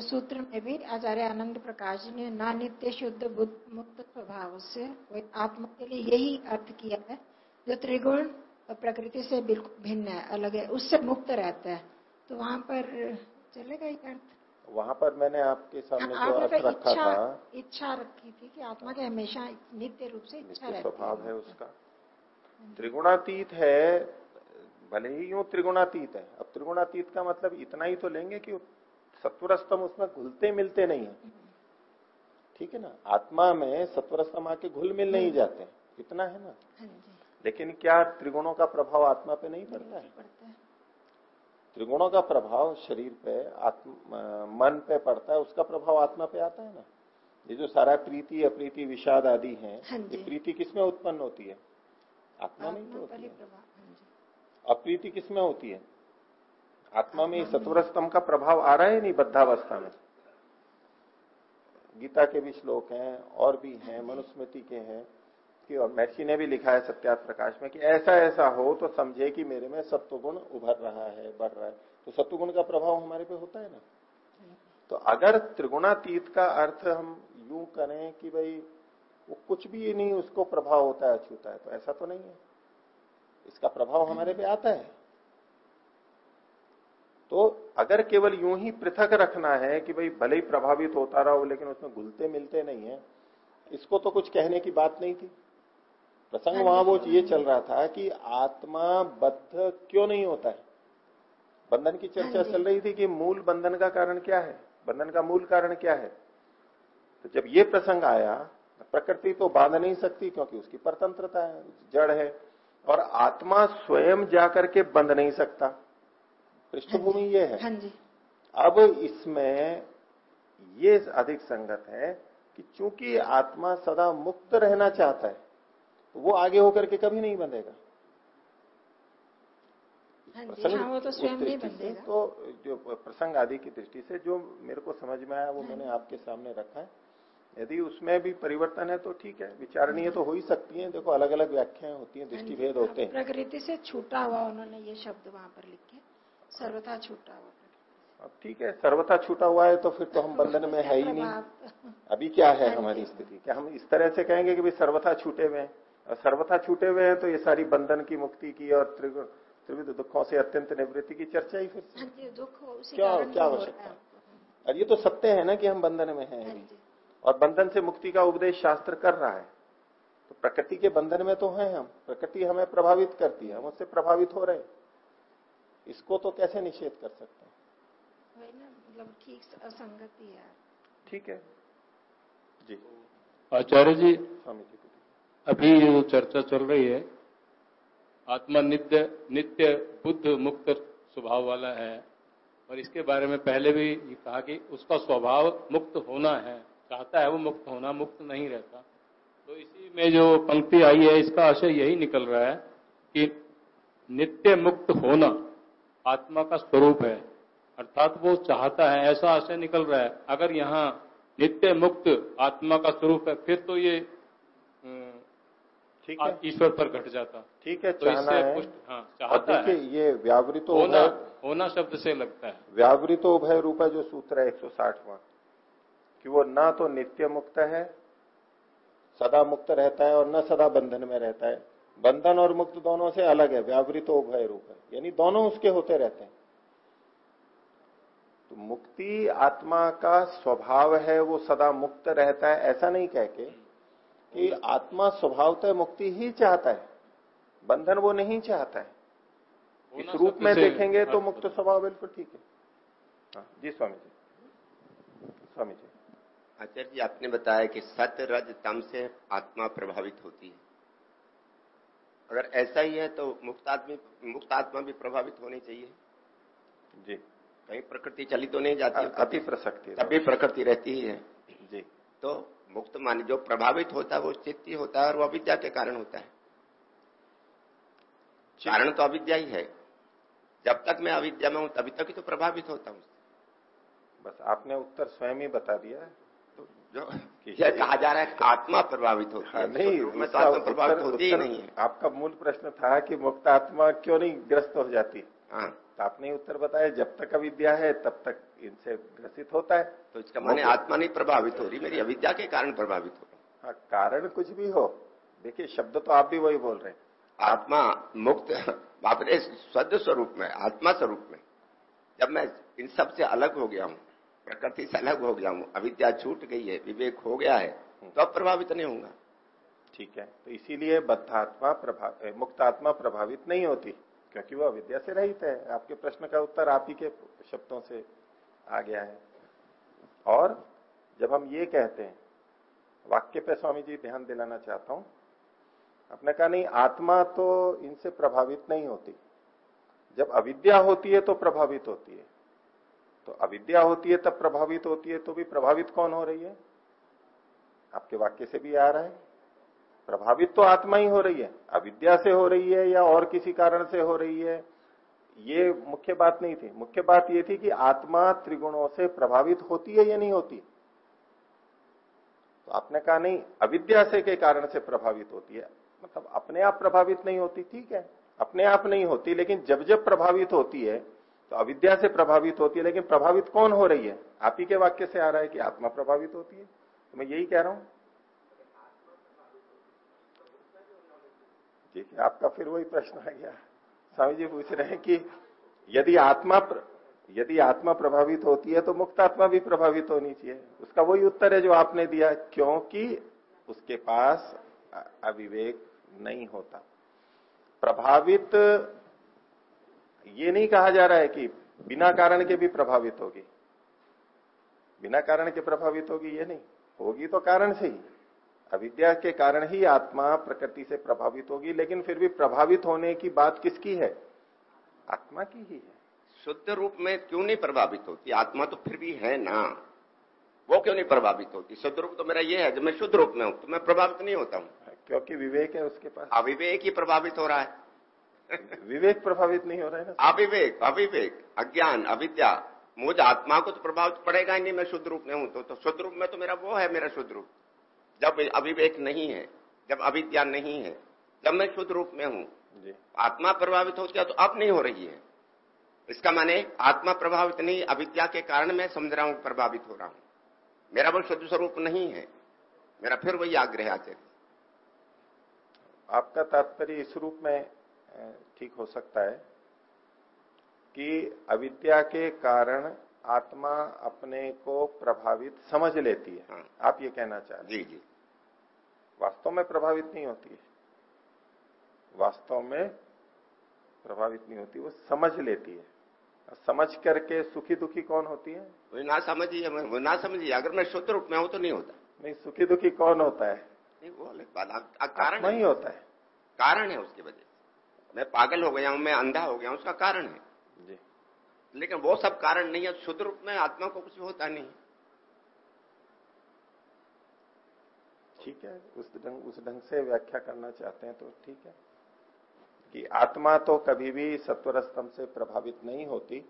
सूत्र में भी आचार्य आनंद प्रकाश ने ना नित्य शुद्ध बुद्ध मुक्त स्वभाव से आत्मा के लिए यही अर्थ किया है जो त्रिगुण प्रकृति से बिल्कुल भिन्न है अलग है उससे मुक्त रहता है। तो वहाँ पर चलेगा ये अर्थ? वहाँ पर मैंने आपके सामने जो अर्थ रखा इच्छा, था। इच्छा रखी थी कि आत्मा के हमेशा नित्य रूप से इच्छा रहती स्वभाव है उसका। त्रिगुणातीत है भले ही यूँ त्रिगुणातीत है। अब त्रिगुणातीत का मतलब इतना ही तो लेंगे कि सत्वर स्तंभ उसमें घुलते मिलते नहीं है। ठीक है ना? आत्मा में सत्वर स्तंभ आके घुल मिल नहीं जाते। इतना है ना? हाँ लेकिन क्या त्रिगुणों का प्रभाव आत्मा पे नहीं पड़ता है? त्रिगुणों का प्रभाव शरीर पे आत्मा मन पे पड़ता है उसका प्रभाव आत्मा पे आता है ना? ये जो सारा प्रीति अप्रीति विषाद आदि है हाँ ये प्रीति किसमें उत्पन्न होती है? आत्मा नहीं तो होती है हाँ। अप्रीति किसमें होती है? आत्मा में सत्वर स्तंभ का प्रभाव आ रहा है नहीं बद्धावस्था में? गीता के भी श्लोक हैं, और भी हैं, मनुस्मृति के हैं, कि और महर्षि ने भी लिखा है सत्यात प्रकाश में कि ऐसा ऐसा हो तो समझे कि मेरे में सत्वगुण उभर रहा है, बढ़ रहा है। तो सत्वगुण का प्रभाव हमारे पे होता है ना? तो अगर त्रिगुणातीत का अर्थ हम यूँ करें कि भाई वो कुछ भी नहीं, उसको प्रभाव होता है अछूता है तो ऐसा तो नहीं है। इसका प्रभाव हमारे पे आता है। तो अगर केवल यूँ ही पृथक रखना है कि भाई भले ही प्रभावित होता रहा हो लेकिन उसमें घुलते मिलते नहीं है इसको तो कुछ कहने की बात नहीं थी। प्रसंग हाँ वहाँ वो ये चल रहा था कि आत्मा बद्ध क्यों नहीं होता है? बंधन की चर्चा हाँ चल रही थी कि मूल बंधन का कारण क्या है? बंधन का मूल कारण क्या है? तो जब ये प्रसंग आया प्रकृति तो बाँध नहीं सकती क्योंकि उसकी परतंत्रता है जड़ है और आत्मा स्वयं जाकर के बंध नहीं सकता। पृष्ठभूमि हाँ ये है। हाँ अब इसमें ये अधिक संगत है कि चूँकि आत्मा सदा मुक्त रहना चाहता है तो वो आगे होकर के कभी नहीं बंधेगा। हाँ हाँ, वो तो स्वयं नहीं बंधेगा। तो जो प्रसंग आदि की दृष्टि से जो मेरे को समझ में आया वो हाँ मैंने आपके सामने रखा है। यदि उसमें भी परिवर्तन है तो ठीक है विचारणीय तो हो ही सकती है। देखो अलग अलग व्याख्याएँ होती हैं दृष्टि भेद होते हैं। प्रकृति से छूटा हुआ उन्होंने ये शब्द वहाँ पर लिखे सर्वथा छूटा हुआ अब ठीक है सर्वथा छूटा हुआ है तो फिर तो हम बंधन में है ही नहीं। अभी क्या है हमारी स्थिति? क्या हम इस तरह से कहेंगे कि भाई सर्वथा छूटे हुए हैं? और सर्वथा छूटे हुए हैं तो ये सारी बंधन की मुक्ति की और त्रिविध दुखों से अत्यंत निवृत्ति की चर्चा ही फिर हाँ क्या क्या आवश्यकता और ये तो सत्य है ना कि हम बंधन में हैं हाँ और बंधन से मुक्ति का उपदेश शास्त्र कर रहा है। तो प्रकृति के बंधन में तो हैं हम। प्रकृति हमें प्रभावित करती है हम उससे प्रभावित हो रहे इसको तो कैसे निषेध कर सकते हैं? मतलब ठीक असंगति है ठीक है। जी। आचार्य जी स्वामी जी अभी जो चर्चा चल रही है आत्मा नित्य नित्य बुद्ध मुक्त स्वभाव वाला है और इसके बारे में पहले भी ये कहा कि उसका स्वभाव मुक्त होना है। चाहता है वो मुक्त होना मुक्त नहीं रहता। तो इसी में जो पंक्ति आई है इसका आशय यही निकल रहा है कि नित्य मुक्त होना आत्मा का स्वरूप है। अर्थात वो चाहता है ऐसा आशय निकल रहा है अगर यहाँ नित्य मुक्त आत्मा का स्वरूप है फिर तो ये ठीक है। ईश्वर पर घट जाता। ठीक है तो चाहना है। हाँ, चाहता है। ये व्यावृत होना होना शब्द से लगता है। व्यावृत उभय रूप जो सूत्र है एक सौ साठवा। कि वो ना तो नित्य मुक्त है सदा मुक्त रहता है और न सदा बंधन में रहता है। बंधन और मुक्त दोनों से अलग है व्यावृत उभय रूप है। यानी दोनों उसके होते रहते हैं। तो मुक्ति आत्मा का स्वभाव है वो सदा मुक्त रहता है ऐसा नहीं कह के कि आत्मा स्वभावतः मुक्ति ही चाहता है। बंधन वो नहीं चाहता है। इस रूप में देखेंगे तो मुक्त स्वभाव बिल्कुल ठीक है। हाँ, जी स्वामी जी। स्वामी जी। आचार्य जी आपने बताया कि सत्य रज तम से आत्मा प्रभावित होती है। अगर ऐसा ही है तो मुक्त आदमी मुक्त आत्मा भी प्रभावित होनी चाहिए। जी। कहीं प्रकृति चली तो नहीं जाती। अति प्रसक्ति तभी प्रकृति रहती ही है। जी। तो मुक्त मान जो प्रभावित होता है वो चित्त ही होता है और वो अविद्या के कारण होता है। कारण तो अविद्या ही है। जब तक मैं अविद्या में हूँ तभी तक ही तो प्रभावित होता हूँ। बस आपने उत्तर स्वयं ही बता दिया जो यह कहा जा रहा है आत्मा प्रभावित होती है। हाँ, नहीं मैं तो आत्मा प्रभावित होती ही नहीं है। आपका मूल प्रश्न था कि मुक्त आत्मा क्यों नहीं ग्रस्त हो जाती? हाँ। तो आपने उत्तर बताया जब तक अविद्या है तब तक इनसे ग्रसित होता है। तो इसका माने आत्मा नहीं प्रभावित हो रही मेरी अविद्या के कारण प्रभावित हो रही। हाँ कारण कुछ भी हो देखिए शब्द तो आप भी वही बोल रहे हैं। आत्मा मुक्त अपने स्वद स्वरूप में आत्मा स्वरूप में। जब मैं इन सबसे अलग हो गया हूँ प्रकृति से अलग हो गया हूँ अविद्या छूट गई है विवेक हो गया है तो अब प्रभावित नहीं होगा ठीक है तो इसीलिए बद्धात्मा प्रभाव मुक्तात्मा प्रभावित नहीं होती क्योंकि वो अविद्या से रहित है। आपके प्रश्न का उत्तर आप ही के शब्दों से आ गया है। और जब हम ये कहते हैं वाक्य पे स्वामी जी ध्यान दिलाना चाहता हूँ आपने कहा नहीं आत्मा तो इनसे प्रभावित नहीं होती। जब अविद्या होती है तो प्रभावित होती है। तो अविद्या होती है, तब प्रभावित होती है तो भी प्रभावित कौन हो रही है? आपके वाक्य से भी आ रहा है। प्रभावित तो आत्मा ही हो रही है। अविद्या से हो रही है या और किसी कारण से हो रही है? ये मुख्य बात नहीं थी। मुख्य बात ये थी कि आत्मा त्रिगुणों से प्रभावित होती है या नहीं होती? तो आपने कहा नहीं, अविद्या से के कारण से प्रभावित होती है। मतलब अपने आप प्रभावित नहीं होती, ठीक है? अपने आप नहीं होती, लेकिन जब जब प्रभावित होती है तो अविद्या से प्रभावित होती है लेकिन प्रभावित कौन हो रही है? आप ही के वाक्य से आ रहा है कि आत्मा प्रभावित होती है। तो मैं यही कह रहा हूँ। ठीक है आपका फिर वही प्रश्न आ गया। स्वामी जी पूछ रहे हैं कि यदि आत्मा प्र, यदि आत्मा प्रभावित होती है तो मुक्त आत्मा भी प्रभावित होनी चाहिए। उसका वही उत्तर है जो आपने दिया क्योंकि उसके पास अविवेक नहीं होता। प्रभावित ये नहीं कहा जा रहा है कि बिना कारण के भी प्रभावित होगी। बिना कारण के प्रभावित होगी ये नहीं। होगी तो कारण से ही। अविद्या के कारण ही आत्मा प्रकृति से प्रभावित होगी लेकिन फिर भी प्रभावित होने की बात किसकी है? आत्मा की ही है। शुद्ध रूप में क्यों नहीं प्रभावित होती? आत्मा तो फिर भी है ना। वो क्यों नहीं प्रभावित होती? शुद्ध रूप तो मेरा ये है जब मैं शुद्ध रूप में हूँ तो मैं प्रभावित नहीं होता हूँ। क्योंकि विवेक है उसके पास। अविवेक ही प्रभावित हो रहा है। विवेक प्रभावित नहीं हो रहा है ना? अविवेक अविवेक अज्ञान अविद्या। मुझ आत्मा को तो प्रभावित पड़ेगा ही नहीं मैं शुद्ध रूप में हूँ। तो, तो शुद्ध रूप में तो मेरा वो है मेरा शुद्ध रूप। जब अविवेक नहीं है जब अविद्या नहीं है जब मैं शुद्ध रूप में हूँ आत्मा प्रभावित हो गया तो अब नहीं हो रही है। इसका माने आत्मा प्रभावित नहीं अविद्या के कारण मैं समझ रहा हूँ प्रभावित हो रहा हूँ। मेरा वो शुद्ध स्वरूप नहीं है मेरा फिर वही आग्रह आचर्य आपका तात्पर्य इस रूप में ठीक हो सकता है कि अविद्या के कारण आत्मा अपने को प्रभावित समझ लेती है। हाँ। आप ये कहना चाह रहे जी जी। वास्तव में प्रभावित नहीं होती है। वास्तव में प्रभावित नहीं होती वो समझ लेती है। समझ करके सुखी दुखी कौन होती है? वो ना समझिए वो ना समझिए। अगर मैं शुद्ध रूप में हूँ तो नहीं होता। नहीं सुखी दुखी कौन होता है? नहीं वो अलग बात। कारण नहीं होता है। कारण है उसकी वजह मैं पागल हो गया हूँ मैं अंधा हो गया हूँ उसका कारण है। जी। लेकिन वो सब कारण नहीं है शुद्ध रूप में आत्मा को कुछ होता नहीं। ठीक है उस ढंग उस ढंग से व्याख्या करना चाहते हैं तो ठीक है। कि आत्मा तो कभी भी सत्वर स्तंभ से प्रभावित नहीं होती।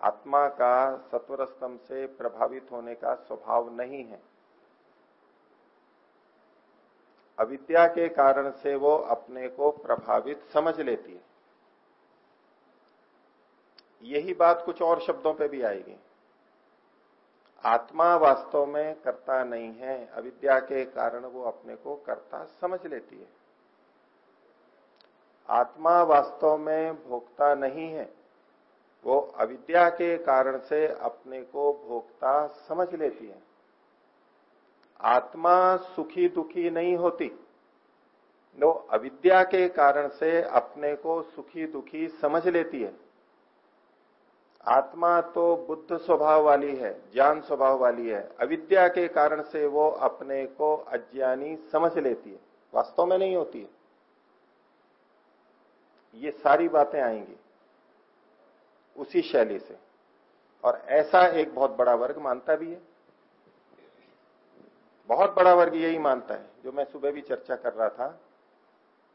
आत्मा का सत्वर स्तंभ से प्रभावित होने का स्वभाव नहीं है। अविद्या के कारण से वो अपने को प्रभावित समझ लेती है। यही बात कुछ और शब्दों पे भी आएगी। आत्मा वास्तव में करता नहीं है, अविद्या के कारण वो अपने को करता समझ लेती है। आत्मा वास्तव में भोगता नहीं है, वो अविद्या के कारण से अपने को भोगता समझ लेती है। आत्मा सुखी दुखी नहीं होती। लो अविद्या के कारण से अपने को सुखी दुखी समझ लेती है। आत्मा तो बुद्ध स्वभाव वाली है, ज्ञान स्वभाव वाली है। अविद्या के कारण से वो अपने को अज्ञानी समझ लेती है। वास्तव में नहीं होती है। ये सारी बातें आएँगी उसी शैली से। और ऐसा एक बहुत बड़ा वर्ग मानता भी है। बहुत बड़ा वर्ग यही मानता है, जो मैं सुबह भी चर्चा कर रहा था,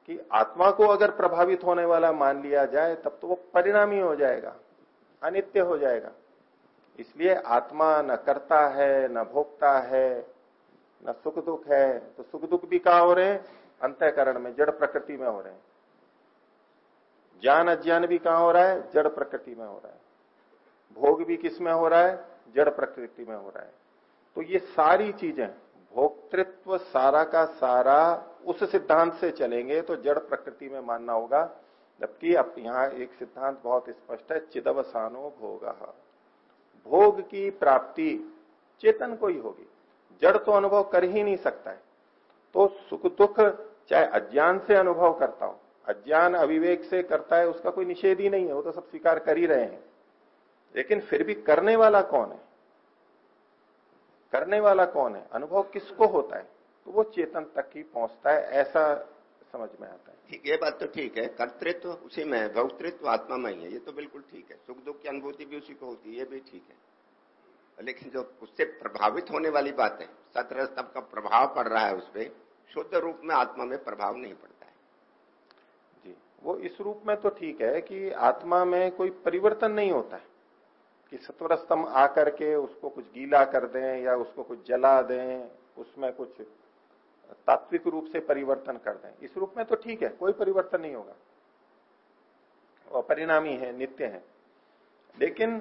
कि आत्मा को अगर प्रभावित होने वाला मान लिया जाए, तब तो वो परिणामी हो जाएगा, अनित्य हो जाएगा। इसलिए आत्मा न करता है, न भोगता है, न सुख दुख है तो सुख दुख भी कहा हो रहे हैं? अंतकरण में, जड़ प्रकृति में हो रहे हैं। ज्ञान अज्ञान भी कहा हो रहा है? जड़ प्रकृति में हो रहा है। भोग भी किसमें हो रहा है? जड़ प्रकृति में हो रहा है। तो ये सारी चीज़ें भोक्तृत्व सारा का सारा उस सिद्धांत से चलेंगे तो जड़ प्रकृति में मानना होगा, जबकि अब यहाँ एक सिद्धांत बहुत स्पष्ट है, चिदवसानो भोग। भोग की प्राप्ति चेतन को ही होगी। जड़ तो अनुभव कर ही नहीं सकता है। तो सुख दुख चाहे अज्ञान से अनुभव करता हो, अज्ञान अविवेक से करता है, उसका कोई निषेध ही नहीं है, वो तो सब स्वीकार कर ही रहे हैं। लेकिन फिर भी करने वाला कौन है? करने वाला कौन है? अनुभव किसको होता है? तो वो चेतन तक ही पहुँचता है ऐसा समझ में आता है। ठीक ये बात तो ठीक है। कर्तृत्व उसी में है। भौतृत्व आत्मा में ही है ये तो बिल्कुल ठीक है। सुख दुख की अनुभूति भी उसी को होती है ये भी ठीक है। लेकिन जो उससे प्रभावित होने वाली बात है सत्र तब का प्रभाव पड़ रहा है उस पर शुद्ध रूप में आत्मा में प्रभाव नहीं पड़ता है। जी वो इस रूप में तो ठीक है कि आत्मा में कोई परिवर्तन नहीं होता है। कि सत्वर स्तंभ आकर के उसको कुछ गीला कर दें या उसको कुछ जला दें, उसमें कुछ तात्विक रूप से परिवर्तन कर दें। इस रूप में तो ठीक है, कोई परिवर्तन नहीं होगा। और परिणामी है, नित्य है। लेकिन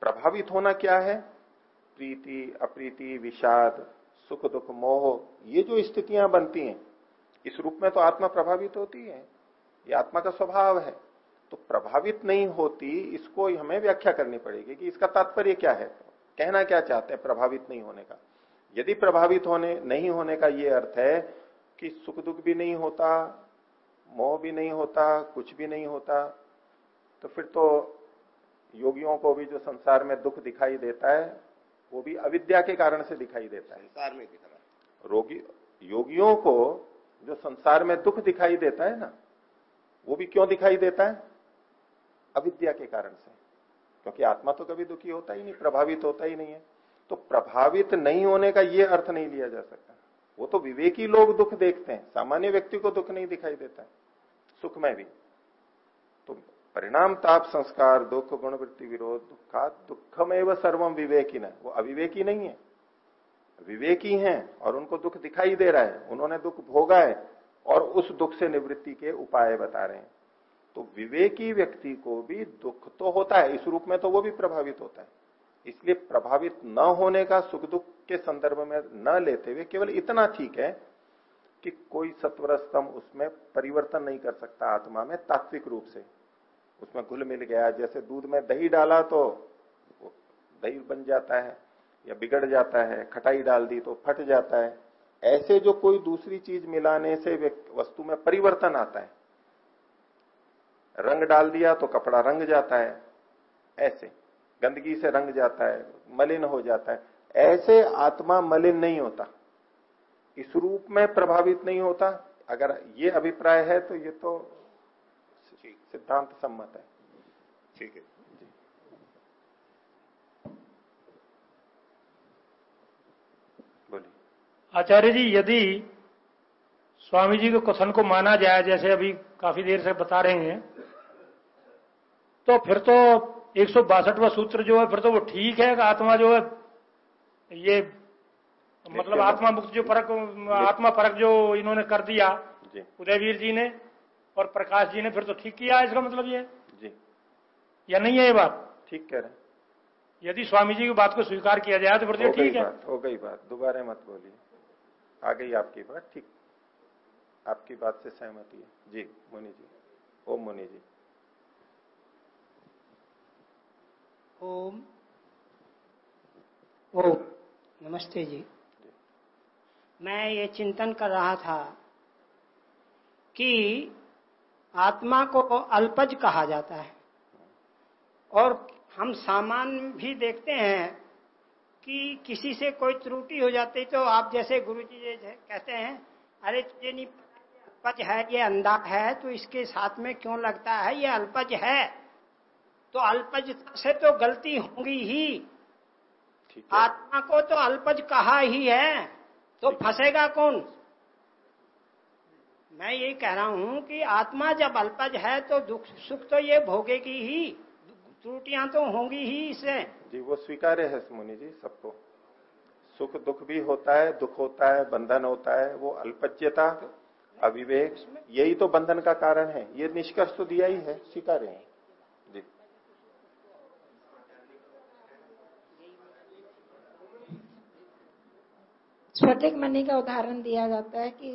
प्रभावित होना क्या है? प्रीति, अप्रीति, विषाद, सुख, दुख, मोह, ये जो स्थितियाँ बनती हैं, इस रूप में तो आत्मा प्रभावित होती है। ये आत्मा का स्वभाव है। तो प्रभावित नहीं होती इसको हमें व्याख्या करनी पड़ेगी कि इसका तात्पर्य क्या है। कहना क्या चाहते हैं प्रभावित नहीं होने का? यदि प्रभावित होने नहीं होने का ये अर्थ है कि सुख दुख भी नहीं होता मोह भी नहीं होता कुछ भी नहीं होता तो फिर तो योगियों को भी जो संसार में दुख दिखाई देता है वो भी अविद्या के कारण से दिखाई देता है। संसार में तरह। रोगी योगियों को जो संसार में दुख दिखाई देता है ना वो भी क्यों दिखाई देता है? अविद्या के कारण से। क्योंकि आत्मा तो कभी दुखी होता ही नहीं, प्रभावित होता ही नहीं है। तो प्रभावित नहीं होने का यह अर्थ नहीं लिया जा सकता। वो तो विवेकी लोग दुख देखते हैं, सामान्य व्यक्ति को दुख नहीं दिखाई देता। है सुख में भी। तो परिणाम ताप संस्कार, दुख, गुणवृत्ति, विरोध दुखा दुखमें सर्वम विवेकी न वो अविवेकी नहीं है। विवेकी हैं और उनको दुख दिखाई दे रहा है। उन्होंने दुख भोगा है और उस दुख से निवृत्ति के उपाय बता रहे हैं। तो विवेकी व्यक्ति को भी दुख तो होता है, इस रूप में तो वो भी प्रभावित होता है। इसलिए प्रभावित न होने का सुख दुख के संदर्भ में न लेते हुए केवल इतना ठीक है कि कोई सत्वर स्तंभ उसमें परिवर्तन नहीं कर सकता आत्मा में तात्विक रूप से। उसमें घुल मिल गया, जैसे दूध में दही डाला तो दही बन जाता है, या बिगड़ जाता है, खटाई डाल दी तो फट जाता है। ऐसे जो कोई दूसरी चीज़ मिलाने से वस्तु में परिवर्तन आता है रंग डाल दिया तो कपड़ा रंग जाता है। ऐसे गंदगी से रंग जाता है मलिन हो जाता है। ऐसे आत्मा मलिन नहीं होता। इस रूप में प्रभावित नहीं होता। अगर ये अभिप्राय है तो ये तो सिद्धांत सम्मत है। ठीक है। बोलिए। आचार्य जी यदि स्वामी जी के कथन को माना जाए जैसे अभी काफ़ी देर से बता रहे हैं तो फिर तो एक सौ बासठवा सूत्र जो है फिर तो वो ठीक है आत्मा जो है ये मतलब आत्मा मुक्त जो फ़र्क आत्मा फ़र्क जो इन्होंने कर दिया उदयवीर जी ने और प्रकाश जी ने फिर तो ठीक किया इसका मतलब ये जी। या नहीं है ये बात? ठीक कह रहे यदि स्वामी जी की बात को स्वीकार किया जाए तो फिर तो ठीक है। हो गई बात। दोबारा मत बोलिए। आ गई आपकी बात ठीक। आपकी बात से सहमति है जी मुनि जी। ओम मुनि जी। ओम। ओम। नमस्ते जी। मैं ये चिंतन कर रहा था कि आत्मा को अल्पज कहा जाता है। और हम सामान भी देखते हैं कि किसी से कोई त्रुटि हो जाती तो आप जैसे गुरु जी कहते हैं अरे तुझे नहीं पता अल्पज है ये अंधा है तो इसके साथ में क्यों लगता है? ये अल्पज है। तो अल्पज से तो गलती होगी ही। आत्मा को तो अल्पज कहा ही है। तो फंसेगा कौन? मैं ये कह रहा हूँ कि आत्मा जब अल्पज है तो दुख सुख तो ये भोगेगी ही। त्रुटियाँ तो होंगी ही इसे जी वो स्वीकार्य है मुनि जी सबको। सुख दुख भी होता है दुख होता है बंधन होता है वो अल्पज्यता अविवेक यही तो बंधन का कारण है। ये निष्कर्ष तो दिया ही है स्वीकार है जी स्फटिक मणि का उदाहरण दिया जाता है कि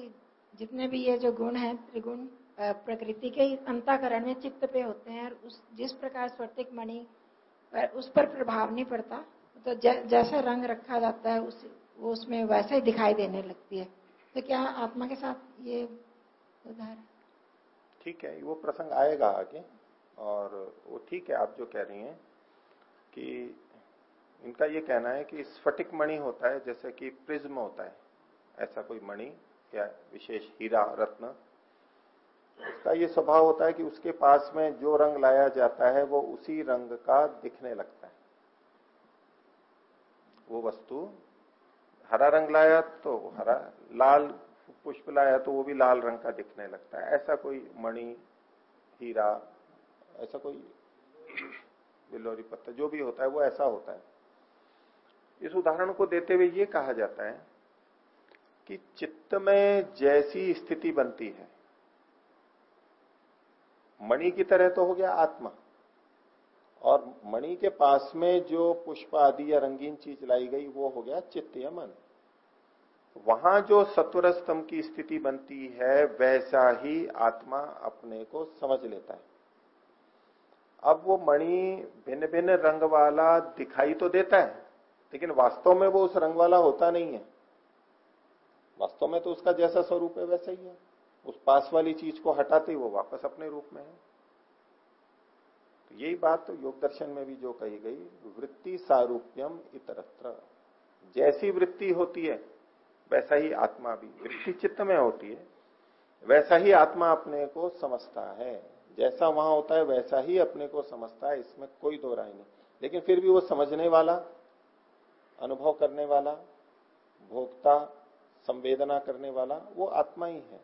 जितने भी ये जो गुण हैं, त्रिगुण प्रकृति के अंताकरण में चित्त पे होते हैं और उस, जिस प्रकार स्फटिक मणि उस पर प्रभाव नहीं पड़ता तो जैसा रंग रखा जाता है उस, वो उसमें वैसा ही दिखाई देने लगती है। तो क्या आत्मा के साथ ये उदाहरण? ठीक है, वो प्रसंग आएगा आगे और वो ठीक है, आप जो कह रही हैं कि इनका ये कहना है कि स्फटिक मणि होता है, जैसे कि प्रिज्म होता है। ऐसा कोई मणि या विशेष हीरा, रत्न। उसका ये स्वभाव होता है कि उसके पास में जो रंग लाया जाता है, वो उसी रंग का दिखने लगता है। वो वस्तु हरा रंग लाया तो हरा, लाल पुष्प लाया तो वो भी लाल रंग का दिखने लगता है। ऐसा कोई मणि, हीरा, ऐसा कोई बिलोरी पत्ता जो भी होता है, वो ऐसा होता है। इस उदाहरण को देते हुए ये कहा जाता है कि चित्त में जैसी स्थिति बनती है, मणि की तरह तो हो गया आत्मा, और मणि के पास में जो पुष्प आदि या रंगीन चीज़ लाई गई, वो हो गया चित्त या मन। वहाँ जो सत्वर स्तंभ की स्थिति बनती है, वैसा ही आत्मा अपने को समझ लेता है। अब वो मणि भिन्न भिन्न रंग वाला दिखाई तो देता है लेकिन वास्तव में वो उस रंग वाला होता नहीं है। वास्तव में तो उसका जैसा स्वरूप है, वैसा ही है। उस पास वाली चीज़ को हटाते ही वो वापस अपने रूप में है। तो यही बात तो योग दर्शन में भी जो कही गई, वृत्ति सारूप्यम इतरत्र। जैसी वृत्ति होती है, वैसा ही आत्मा भी। वृत्ति चित्त में होती है, वैसा ही आत्मा अपने को समझता है। जैसा वहाँ होता है, वैसा ही अपने को समझता है, इसमें कोई दो राय नहीं। लेकिन फिर भी वो समझने वाला अनुभव करने वाला भोक्ता संवेदना करने वाला वो आत्मा ही है।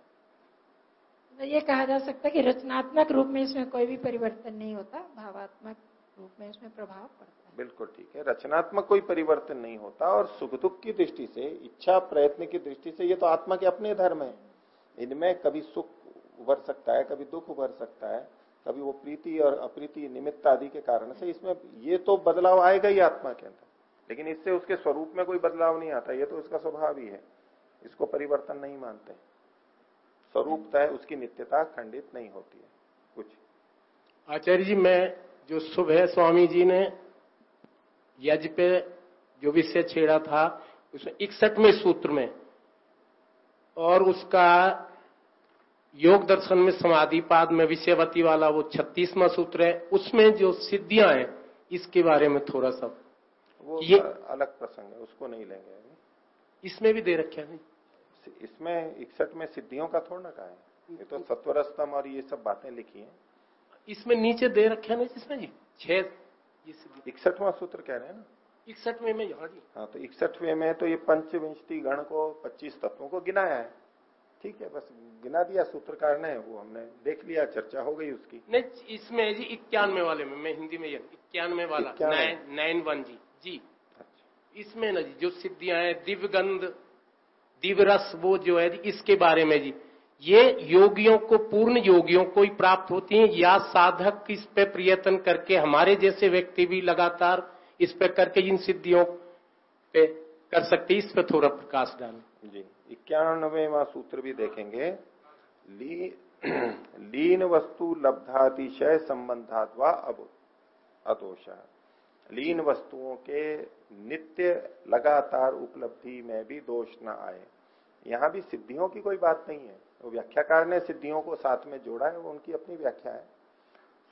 तो ये कहा जा सकता है कि रचनात्मक रूप में इसमें कोई भी परिवर्तन नहीं होता भावात्मक रूप में इसमें प्रभाव पड़ता है। बिल्कुल ठीक है। रचनात्मक कोई परिवर्तन नहीं होता और सुख दुख की दृष्टि से इच्छा प्रयत्न की दृष्टि से ये तो आत्मा के अपने धर्म है। इनमें कभी सुख उभर सकता है कभी दुख उभर सकता है कभी वो प्रीति और अप्रीति निमित्त आदि के कारण से इसमें ये तो बदलाव आएगा ही आत्मा के अंदर। लेकिन इससे उसके स्वरूप में कोई बदलाव नहीं आता, ये तो उसका स्वभाव ही है। इसको परिवर्तन नहीं मानते। स्वरूप तय उसकी नित्यता खंडित नहीं होती है, कुछ। आचार्य जी, मैं जो सुबह स्वामी जी ने यज पे जो विषय छेड़ा था, उसमें इकसठवें सूत्र में, और उसका योग दर्शन में समाधिपाद में विषयवती वाला वो छत्तीसवा सूत्र है, उसमें जो सिद्धियाँ हैं, इसके बारे में थोड़ा सा वो ये अलग प्रसंग है उसको नहीं लेंगे इसमें भी दे रखे हैं इसमें इकसठ में सिद्धियों का थोड़ा ना कहा है। ये तो सत्वरस्तम और ये सब बातें लिखी हैं। इसमें नीचे दे रखे हैं इसमें जी? छह इकसठवा सूत्र कह रहे हैं ना? इकसठवें में हाँ जी। हाँ तो इकसठवें में तो ये पंचविंशति गण को पच्चीस तत्वों को गिनाया है। ठीक है बस गिना दिया सूत्रकार ने वो हमने देख लिया चर्चा हो गई उसकी। नहीं इसमें जी इक्यानवे वाले में मैं हिंदी में इक्यानवे वाला नाइन वन जी। जी। इसमें ना जी जो सिद्धियाँ हैं दिव्यगंध दिव्यरस वो जो है इसके बारे में जी। ये योगियों को पूर्ण योगियों को ही प्राप्त होती हैं या साधक इस पे प्रयत्न करके हमारे जैसे व्यक्ति भी लगातार इस पे करके इन सिद्धियों पे कर सकते इस पे थोड़ा प्रकाश डालें। जी इक्यानवे सूत्र भी देखेंगे। ली, लीन वस्तु लब्धातिशय संबंधात्वा अदोषा। लीन वस्तुओं के नित्य लगातार उपलब्धि में भी दोष न आए। यहाँ भी सिद्धियों की कोई बात नहीं है। तो व्याख्याकार ने सिद्धियों को साथ में जोड़ा है वो उनकी अपनी व्याख्या है।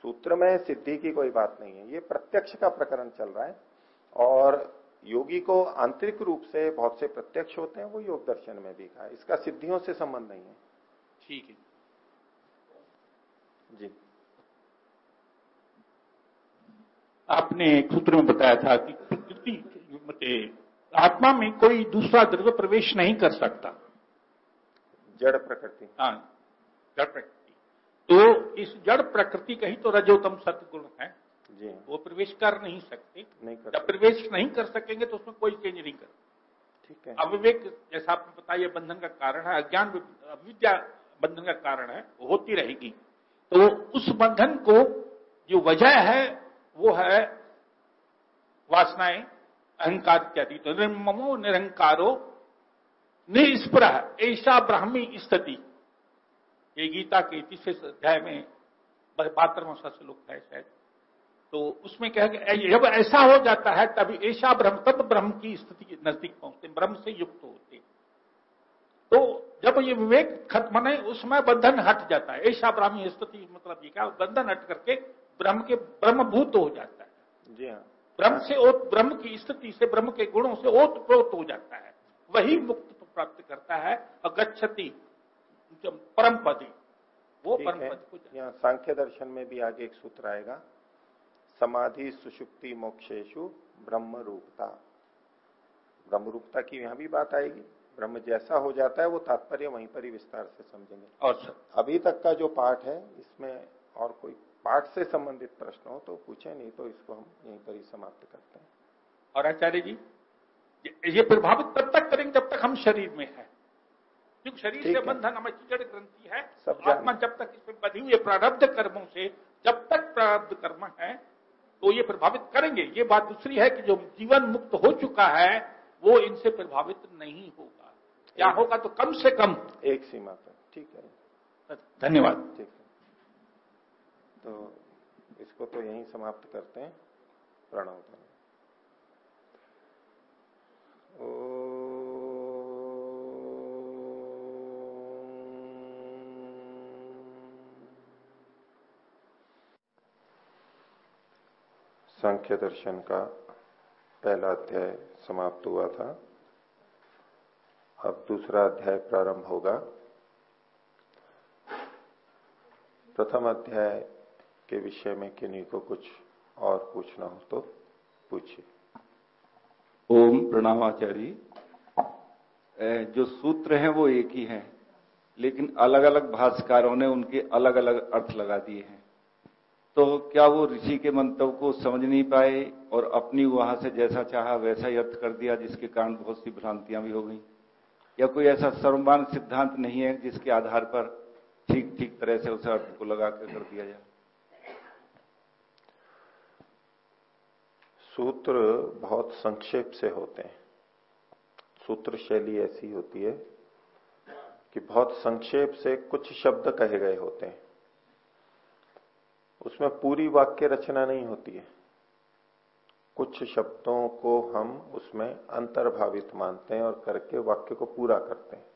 सूत्र में सिद्धि की कोई बात नहीं है। ये प्रत्यक्ष का प्रकरण चल रहा है और योगी को आंतरिक रूप से बहुत से प्रत्यक्ष होते हैं वो योग दर्शन में भी कहा इसका सिद्धियों से संबंध नहीं है। ठीक है। जी। आपने एक सूत्र में बताया था कि प्रकृति आत्मा में कोई दूसरा द्रव्य प्रवेश नहीं कर सकता। जड़ प्रकृति। हाँ जड़ प्रकृति। तो इस जड़ प्रकृति का ही तो रजोतम सतगुण है। जी। वो प्रवेश कर नहीं सकते। नहीं कर जब प्रवेश नहीं कर सकेंगे तो उसमें कोई चेंज नहीं कर ठीक है। अविवेक जैसा आपने बताया बंधन का कारण है। अज्ञान अविद्या बंधन का कारण है। होती रहेगी। तो उस बंधन को जो वजह है वो है वासनाएँ, अहंकार इत्यादि। तो निर्ममो निरंकारो निस्पर ऐसा ब्राह्मी स्थिति। ये गीता के तीसरे अध्याय में बहत्तरवा श्लोक है शायद। तो उसमें कह जब ऐसा हो जाता है, तभी ऐसा ब्रह्म, तब ब्रह्म की स्थिति नज़दीक पहुँचते ब्रह्म से युक्त होते तो जब ये विवेक खत्म नहीं उसमें बंधन हट जाता है। ऐसा ब्राह्मी स्थिति मतलब ये क्या, बंधन हट करके ब्रह्म के ब्रह्मभूत हो जाता है। जी हाँ। ब्रह्म से ओत ब्रह्म की स्थिति से ब्रह्म के गुणों से ओत प्रोत हो जाता है। वही मुक्त प्राप्त करता है अगच्छति परम पदी। वो परम पद को यहाँ सांख्य दर्शन में भी आगे एक सूत्र आएगा। समाधि सुषुप्ति मोक्षेशु ब्रह्म रूपता ब्रह्म रूपता की यहाँ भी बात आएगी। ब्रह्म जैसा हो जाता है वो तात्पर्य वहीं पर ही विस्तार से समझेंगे। और अभी तक का जो पाठ है इसमें और कोई पाठ से संबंधित प्रश्न हो तो पूछे नहीं तो इसको हम यहीं पर ही समाप्त करते हैं। और आचार्य जी ये प्रभावित तब तक करेंगे जब तक हम शरीर में है। क्योंकि शरीर से बंधन हमें जड़ ग्रंथि है आत्मा जब तक इसमें बधी हुए प्रारब्ध कर्मों से जब तक प्रारब्ध कर्म है तो ये प्रभावित करेंगे। ये बात दूसरी है कि जो जीवन मुक्त हो चुका है वो इनसे प्रभावित नहीं होगा। क्या होगा तो कम से कम। एक सीमा पर। ठीक है। धन्यवाद। ठीक है। तो इसको तो यहीं समाप्त करते हैं। प्रणव सांख्य दर्शन का पहला अध्याय समाप्त हुआ था। अब दूसरा अध्याय प्रारंभ होगा। प्रथम अध्याय के विषय में किन्हीं को कुछ और पूछना हो तो पूछिए। ओम प्रणामाचारी जो सूत्र हैं वो एक ही हैं, लेकिन अलग अलग भाष्यकारों ने उनके अलग अलग अर्थ लगा दिए हैं। तो क्या वो ऋषि के मंतव्य को समझ नहीं पाए और अपनी वहाँ से जैसा चाहा वैसा ही अर्थ कर दिया, जिसके कारण बहुत सी भ्रांतियाँ भी हो गई? या कोई ऐसा सर्वमान सिद्धांत नहीं है जिसके आधार पर ठीक ठीक तरह से उस अर्थ को लगा कर कर दिया जाए? सूत्र बहुत संक्षेप से होते हैं। सूत्र शैली ऐसी होती है कि बहुत संक्षेप से कुछ शब्द कहे गए होते हैं। उसमें पूरी वाक्य रचना नहीं होती है। कुछ शब्दों को हम उसमें अंतर्भावित मानते हैं और करके वाक्य को पूरा करते हैं।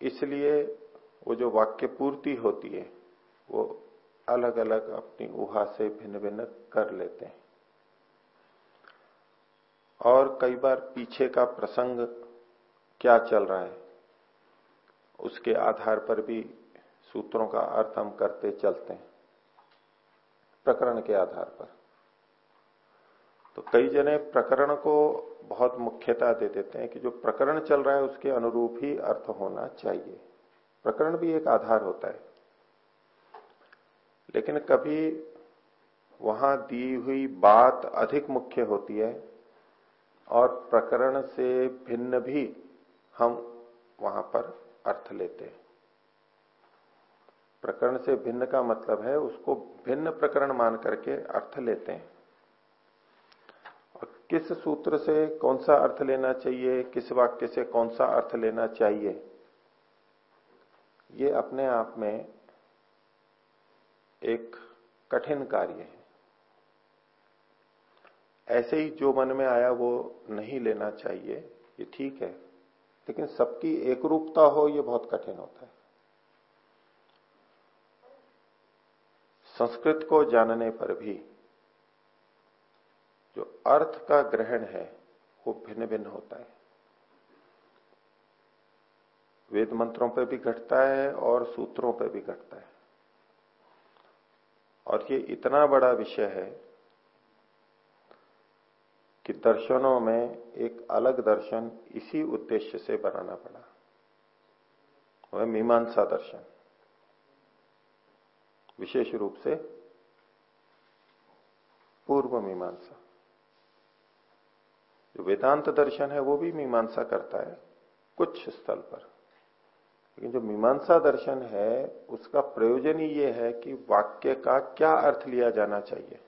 इसलिए वो जो वाक्य पूर्ति होती है, वो अलग अलग अपनी ऊहा से भिन्न भिन्न कर लेते हैं। और कई बार पीछे का प्रसंग क्या चल रहा है, उसके आधार पर भी सूत्रों का अर्थ हम करते चलते हैं, प्रकरण के आधार पर। तो कई जने प्रकरण को बहुत मुख्यता दे देते हैं कि जो प्रकरण चल रहा है उसके अनुरूप ही अर्थ होना चाहिए। प्रकरण भी एक आधार होता है। लेकिन कभी वहाँ दी हुई बात अधिक मुख्य होती है और प्रकरण से भिन्न भी हम वहाँ पर अर्थ लेते हैं। प्रकरण से भिन्न का मतलब है उसको भिन्न प्रकरण मान करके अर्थ लेते हैं। और किस सूत्र से कौन सा अर्थ लेना चाहिए, किस वाक्य से कौन सा अर्थ लेना चाहिए, ये अपने आप में एक कठिन कार्य है। ऐसे ही जो मन में आया वो नहीं लेना चाहिए, ये ठीक है, लेकिन सबकी एक रूपता हो, ये बहुत कठिन होता है। संस्कृत को जानने पर भी जो अर्थ का ग्रहण है, वो भिन्न भिन्न होता है। वेद मंत्रों पर भी घटता है और सूत्रों पर भी घटता है। और ये इतना बड़ा विषय है कि दर्शनों में एक अलग दर्शन इसी उद्देश्य से बनाना पड़ा। वह मीमांसा दर्शन। विशेष रूप से पूर्व मीमांसा। जो वेदांत दर्शन है, वो भी मीमांसा करता है कुछ स्थल पर। लेकिन जो मीमांसा दर्शन है, उसका प्रयोजन ही ये है कि वाक्य का क्या अर्थ लिया जाना चाहिए।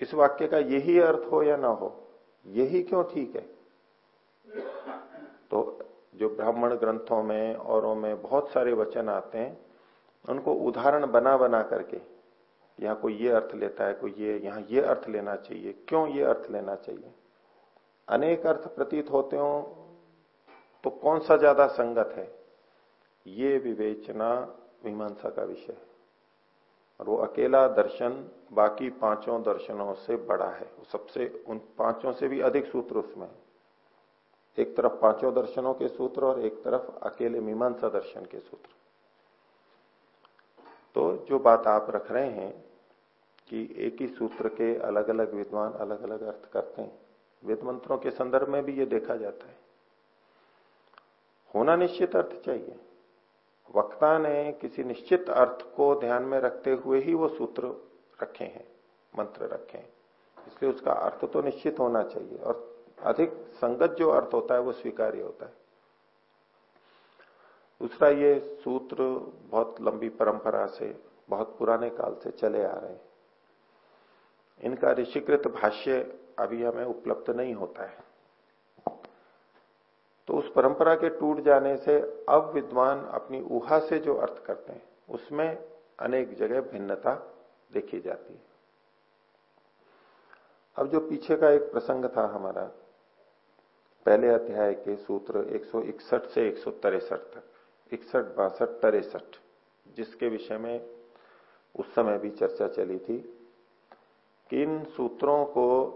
इस वाक्य का यही अर्थ हो या ना हो, यही क्यों ठीक है? तो जो ब्राह्मण ग्रंथों में, औरों में बहुत सारे वचन आते हैं, उनको उदाहरण बना बना करके, यहाँ कोई ये अर्थ लेता है, कोई ये, यहाँ ये अर्थ लेना चाहिए, क्यों ये अर्थ लेना चाहिए? अनेक अर्थ प्रतीत होते हो तो कौन सा ज़्यादा संगत है? ये विवेचना मीमांसा का विषय है। और वो अकेला दर्शन, बाकी पाँचों दर्शनों से बड़ा है। सबसे, उन पाँचों से भी अधिक सूत्र उसमें एक तरफ़ पाँचों दर्शनों के सूत्र और एक तरफ़ अकेले मीमांसा दर्शन के सूत्र। तो जो बात आप रख रहे हैं कि एक ही सूत्र के अलग अलग विद्वान अलग अलग अर्थ करते हैं वेद मंत्रों के संदर्भ में भी ये देखा जाता है। होना निश्चित अर्थ चाहिए। वक्ता ने किसी निश्चित अर्थ को ध्यान में रखते हुए ही वो सूत्र रखे हैं, मंत्र रखे हैं। इसलिए उसका अर्थ तो निश्चित होना चाहिए और अधिक संगत जो अर्थ होता है वो स्वीकार्य होता है। दूसरा, ये सूत्र बहुत लंबी परंपरा से, बहुत पुराने काल से चले आ रहे हैं। इनका ऋषिकृत भाष्य अभी हमें उपलब्ध नहीं होता है। तो उस परंपरा के टूट जाने से अब विद्वान अपनी ऊहा से जो अर्थ करते हैं, उसमें अनेक जगह भिन्नता देखी जाती है। अब जो पीछे का एक प्रसंग था हमारा, पहले अध्याय के सूत्र 161 से एक तक, इकसठ, बासठ, तिरसठ, जिसके विषय में उस समय भी चर्चा चली थी कि इन सूत्रों को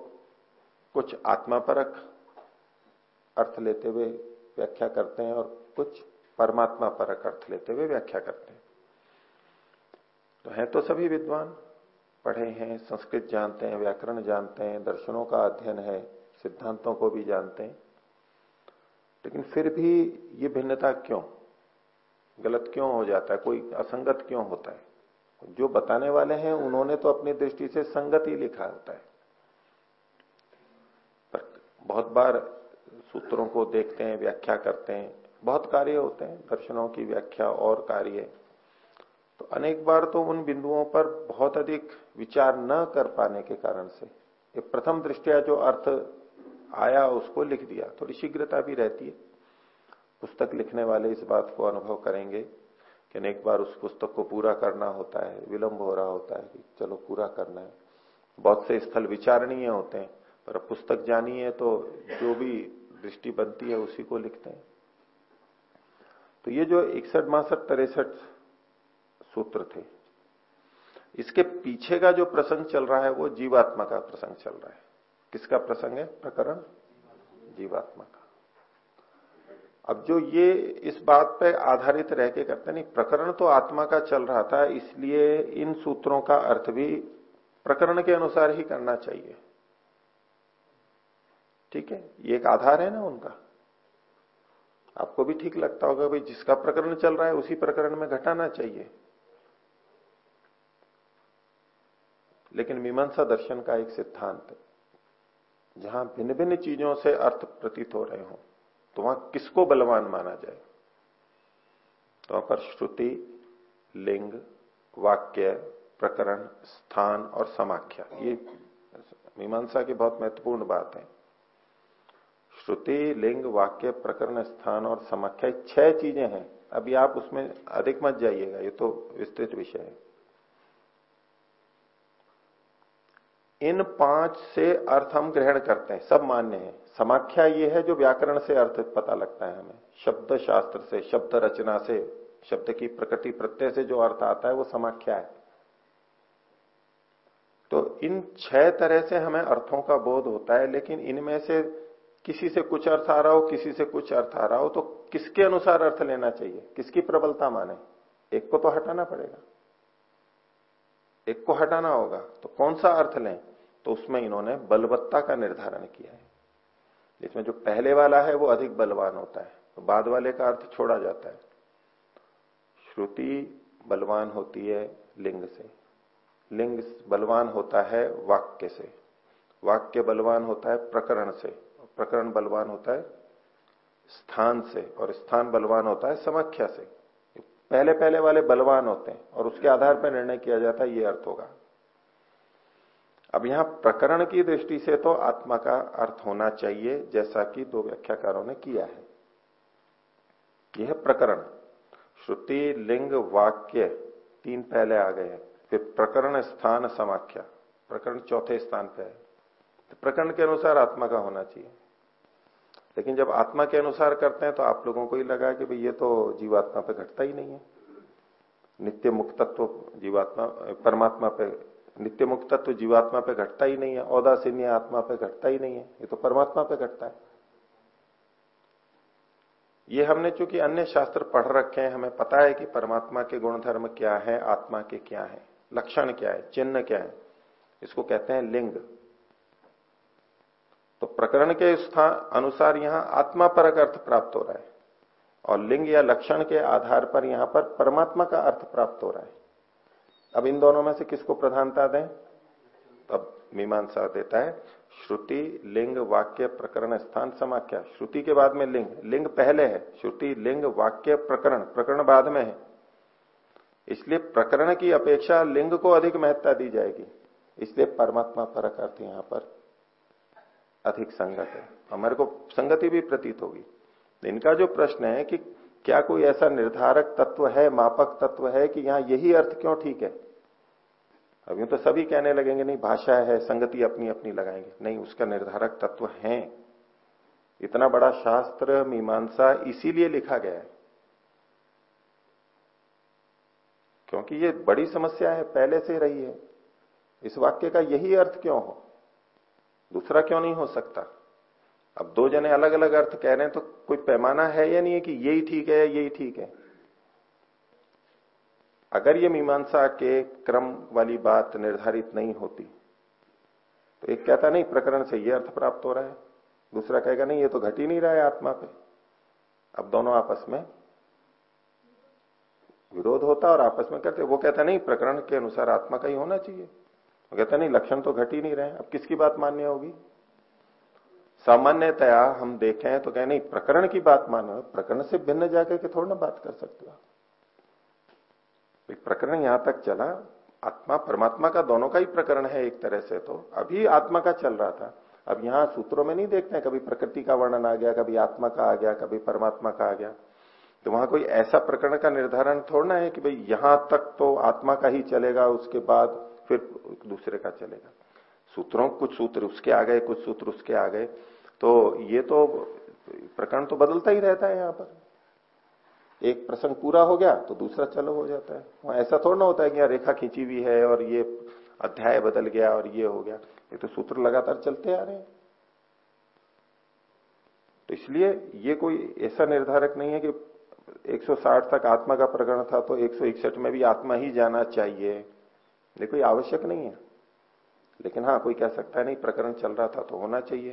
कुछ आत्मापरक अर्थ लेते हुए व्याख्या करते हैं और कुछ परमात्मा परक अर्थ लेते हुए व्याख्या करते हैं। तो है तो सभी विद्वान? पढ़े हैं, संस्कृत जानते हैं, व्याकरण जानते हैं, दर्शनों का अध्ययन है, सिद्धांतों को भी जानते हैं। लेकिन फिर भी ये भिन्नता क्यों? गलत क्यों हो जाता है? कोई असंगत क्यों होता है? जो बताने वाले हैं, उन्होंने तो अपनी दृष्टि से संगत ही लिखा होता है। पर बहुत बार सूत्रों को देखते हैं, व्याख्या करते हैं। बहुत कार्य होते हैं, दर्शनों की व्याख्या और कार्य। तो अनेक बार तो उन बिंदुओं पर बहुत अधिक विचार न कर पाने के कारण से एक प्रथम दृष्टिया जो अर्थ आया उसको लिख दिया। थोड़ी शीघ्रता भी रहती है। पुस्तक लिखने वाले इस बात को अनुभव करेंगे कि अनेक बार उस पुस्तक को पूरा करना होता है, विलंब हो रहा होता है कि चलो पूरा करना है। बहुत से स्थल विचारणीय होते हैं, पर पुस्तक जानी है तो जो भी दृष्टि बनती है, उसी को लिखते हैं। तो ये जो इकसठ, बासठ, तिरसठ सूत्र थे, इसके पीछे का जो प्रसंग चल रहा है, वो जीवात्मा का प्रसंग चल रहा है। किसका प्रसंग है? प्रकरण? जीवात्मा का। अब जो ये इस बात पे आधारित रह के करते नहीं, प्रकरण तो आत्मा का चल रहा था, इसलिए इन सूत्रों का अर्थ भी प्रकरण के अनुसार ही करना चाहिए। ठीक है, ये एक आधार है ना उनका। आपको भी ठीक लगता होगा, भाई जिसका प्रकरण चल रहा है, उसी प्रकरण में घटाना चाहिए। लेकिन मीमांसा दर्शन का एक सिद्धांत जहाँ भिन्न भिन्न चीज़ों से अर्थ प्रतीत हो रहे हो तो वहाँ किसको बलवान माना जाए? तो वहाँ पर श्रुति, लिंग, वाक्य, प्रकरण, स्थान और समाख्या, ये मीमांसा की बहुत महत्वपूर्ण बात है। श्रुति, लिंग, वाक्य, प्रकरण, स्थान और समाख्या छह चीज़ें हैं। अभी आप उसमें अधिक मत जाइएगा, ये तो विस्तृत विषय है। इन पाँच से अर्थ हम ग्रहण करते हैं, सब मान्य है। समाख्या ये है जो व्याकरण से अर्थ पता लगता है हमें। शब्द शास्त्र से, शब्द रचना से, शब्द की प्रकृति प्रत्यय से जो अर्थ आता है वो समाख्या है। तो इन छह तरह से हमें अर्थों का बोध होता है, लेकिन इनमें से किसी से कुछ अर्थ आ रहा हो, किसी से कुछ अर्थ आ रहा हो तो किसके अनुसार अर्थ लेना चाहिए? किसकी प्रबलता माने? एक को तो हटाना पड़ेगा। एक को हटाना होगा तो कौन सा अर्थ लें? तो उसमें इन्होंने बलवत्ता का निर्धारण किया है। इसमें जो पहले वाला है, वो अधिक बलवान होता है तो बाद वाले का अर्थ छोड़ा जाता है। श्रुति बलवान होती है लिंग से। लिंग बलवान होता है वाक्य से। वाक्य बलवान होता है प्रकरण से। प्रकरण बलवान होता है, स्थान से, और स्थान बलवान होता है समाख्या से। पहले पहले वाले बलवान होते हैं, और उसके आधार पर निर्णय किया जाता है, ये अर्थ होगा। अब यहाँ प्रकरण की दृष्टि से तो आत्मा का अर्थ होना चाहिए, जैसा कि दो व्याख्याकारों ने किया है। यह प्रकरण, श्रुति, लिंग, वाक्य, तीन पहले आ गए हैं। फिर प्रकरण, स्थान, समाख्या। प्रकरण चौथे स्थान पे है। तो प्रकरण के अनुसार आत्मा का होना चाहिए। लेकिन जब आत्मा के अनुसार करते हैं तो आप लोगों को ही लगा कि भाई ये तो जीवात्मा पे घटता ही नहीं है। नित्य मुक्तत्व जीवात्मा, परमात्मा पे, नित्य मुक्तत्व जीवात्मा पे घटता ही नहीं है, औदासीन्य आत्मा पे घटता ही नहीं है। ये तो परमात्मा पे घटता है। ये हमने चूँकि अन्य शास्त्र पढ़ रखे हैं, हमें पता है कि परमात्मा के गुण धर्म क्या है, आत्मा के क्या है, लक्षण क्या है, चिन्ह क्या है। इसको कहते हैं लिंग। तो प्रकरण के स्थान अनुसार यहाँ आत्मा परक अर्थ प्राप्त हो रहा है और लिंग या लक्षण के आधार पर यहाँ पर परमात्मा का अर्थ प्राप्त हो रहा है। अब इन दोनों में से किसको प्रधानता दें? तब मीमांसा देता है, श्रुति, लिंग, वाक्य, प्रकरण, स्थान, समाख्या। श्रुति के बाद में लिंग। लिंग पहले है। श्रुति, लिंग, वाक्य, प्रकरण। प्रकरण बाद में है। इसलिए प्रकरण की अपेक्षा लिंग को अधिक महत्ता दी जाएगी। इसलिए परमात्मा परक अर्थ यहाँ पर अधिक संगत है। हमारे को संगति भी प्रतीत होगी। इनका जो प्रश्न है कि क्या कोई ऐसा निर्धारक तत्व है, मापक तत्व है कि यहाँ यही अर्थ क्यों ठीक है? अब यूँ तो सभी कहने लगेंगे, नहीं, भाषा है, संगति अपनी अपनी लगाएँगे। नहीं, उसका निर्धारक तत्व है। इतना बड़ा शास्त्र, मीमांसा इसीलिए लिखा गया है। क्योंकि ये बड़ी समस्या है, पहले से रही है। इस वाक्य का यही अर्थ क्यों हो? दूसरा क्यों नहीं हो सकता? अब दो जने अलग अलग अर्थ कह रहे हैं तो कोई पैमाना है या नहीं है कि यही ठीक है यही ठीक है? अगर ये मीमांसा के क्रम वाली बात निर्धारित नहीं होती तो एक कहता नहीं, प्रकरण से ये अर्थ प्राप्त हो रहा है। दूसरा कहेगा, नहीं, ये तो घट ही नहीं रहा है आत्मा पे। अब दोनों आपस में विरोध होता और आपस में कहते वो कहता, नहीं, प्रकरण के अनुसार आत्मा का ही होना चाहिए। वो कहता, नहीं, लक्षण तो घट ही नहीं रहे अब किसकी बात मान्य होगी? सामान्यतया हम देखें तो कहें, नहीं, प्रकरण की बात मानो। प्रकरण से भिन्न जाकर के थोड़ा ना बात कर सकते हो प्रकरण यहाँ तक चला। आत्मा, परमात्मा का दोनों का ही प्रकरण है एक तरह से तो। अभी आत्मा का चल रहा था। अब यहाँ सूत्रों में नहीं देखते हैं, कभी प्रकृति का वर्णन आ गया, कभी आत्मा का आ गया, कभी परमात्मा का आ गया। तो वहाँ कोई ऐसा प्रकरण का निर्धारण थोड़ा है कि भाई यहाँ तक तो आत्मा का ही चलेगा, उसके बाद फिर दूसरे का चलेगा। सूत्रों कुछ सूत्र उसके आ गए, कुछ सूत्र उसके आ गए। तो ये तो प्रकरण तो बदलता ही रहता है यहाँ पर। एक प्रसंग पूरा हो गया तो दूसरा चलो हो जाता है। वहाँ ऐसा थोड़ा ना होता है कि यहाँ रेखा खींची हुई है और ये अध्याय बदल गया और ये हो गया। ये तो सूत्र लगातार चलते आ रहे हैं। तो इसलिए ये कोई ऐसा निर्धारक नहीं है कि 160 तक आत्मा का प्रकरण था तो 161 में भी आत्मा ही जाना चाहिए। ये कोई आवश्यक नहीं है। लेकिन हाँ कोई कह सकता है, नहीं, प्रकरण चल रहा था तो होना चाहिए।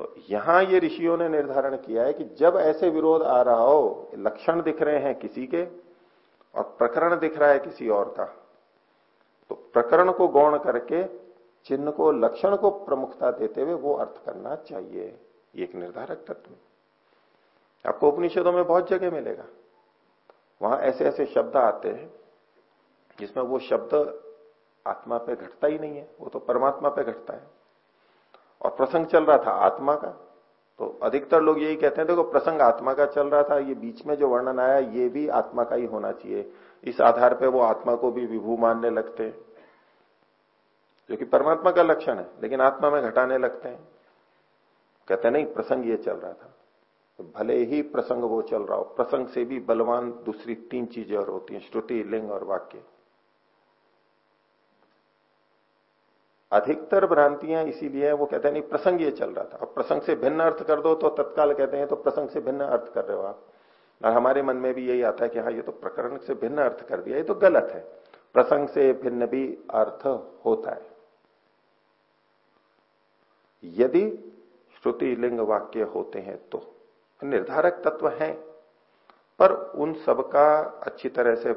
तो यहाँ ये ऋषियों ने निर्धारण किया है कि जब ऐसे विरोध आ रहा हो, लक्षण दिख रहे हैं किसी के और प्रकरण दिख रहा है किसी और का तो प्रकरण को गौण करके चिन्ह को, लक्षण को प्रमुखता देते हुए वो अर्थ करना चाहिए। ये एक निर्धारक तत्व आपको उपनिषदों में बहुत जगह मिलेगा। वहाँ ऐसे ऐसे शब्द आते हैं। जिसमें वो शब्द आत्मा पे घटता ही नहीं है, वो तो परमात्मा पे घटता है। और प्रसंग चल रहा था आत्मा का तो अधिकतर लोग यही कहते हैं, देखो प्रसंग आत्मा का चल रहा था, ये बीच में जो वर्णन आया, ये भी आत्मा का ही होना चाहिए। इस आधार पर वो आत्मा को भी विभू मानने लगते हैं, जो कि परमात्मा का लक्षण है, लेकिन आत्मा में घटाने लगते हैं। कहते नहीं, प्रसंग ये चल रहा था। तो भले ही प्रसंग वो चल रहा हो, प्रसंग से भी बलवान दूसरी तीन चीज़ें और होती हैं, श्रुति, लिंग और वाक्य। अधिकतर भ्रांतियाँ इसीलिए वो कहते हैं, नहीं, प्रसंग ये चल रहा था। अब प्रसंग से भिन्न अर्थ कर दो तो तत्काल कहते हैं तो प्रसंग से भिन्न अर्थ कर रहे हो आप। और हमारे मन में भी यही आता है कि हाँ ये तो प्रकरण से भिन्न अर्थ कर दिया, ये तो गलत है। प्रसंग से भिन्न भी अर्थ होता है। यदि श्रुति लिंग वाक्य होते हैं तो निर्धारक तत्व है, पर उन सबका अच्छी तरह से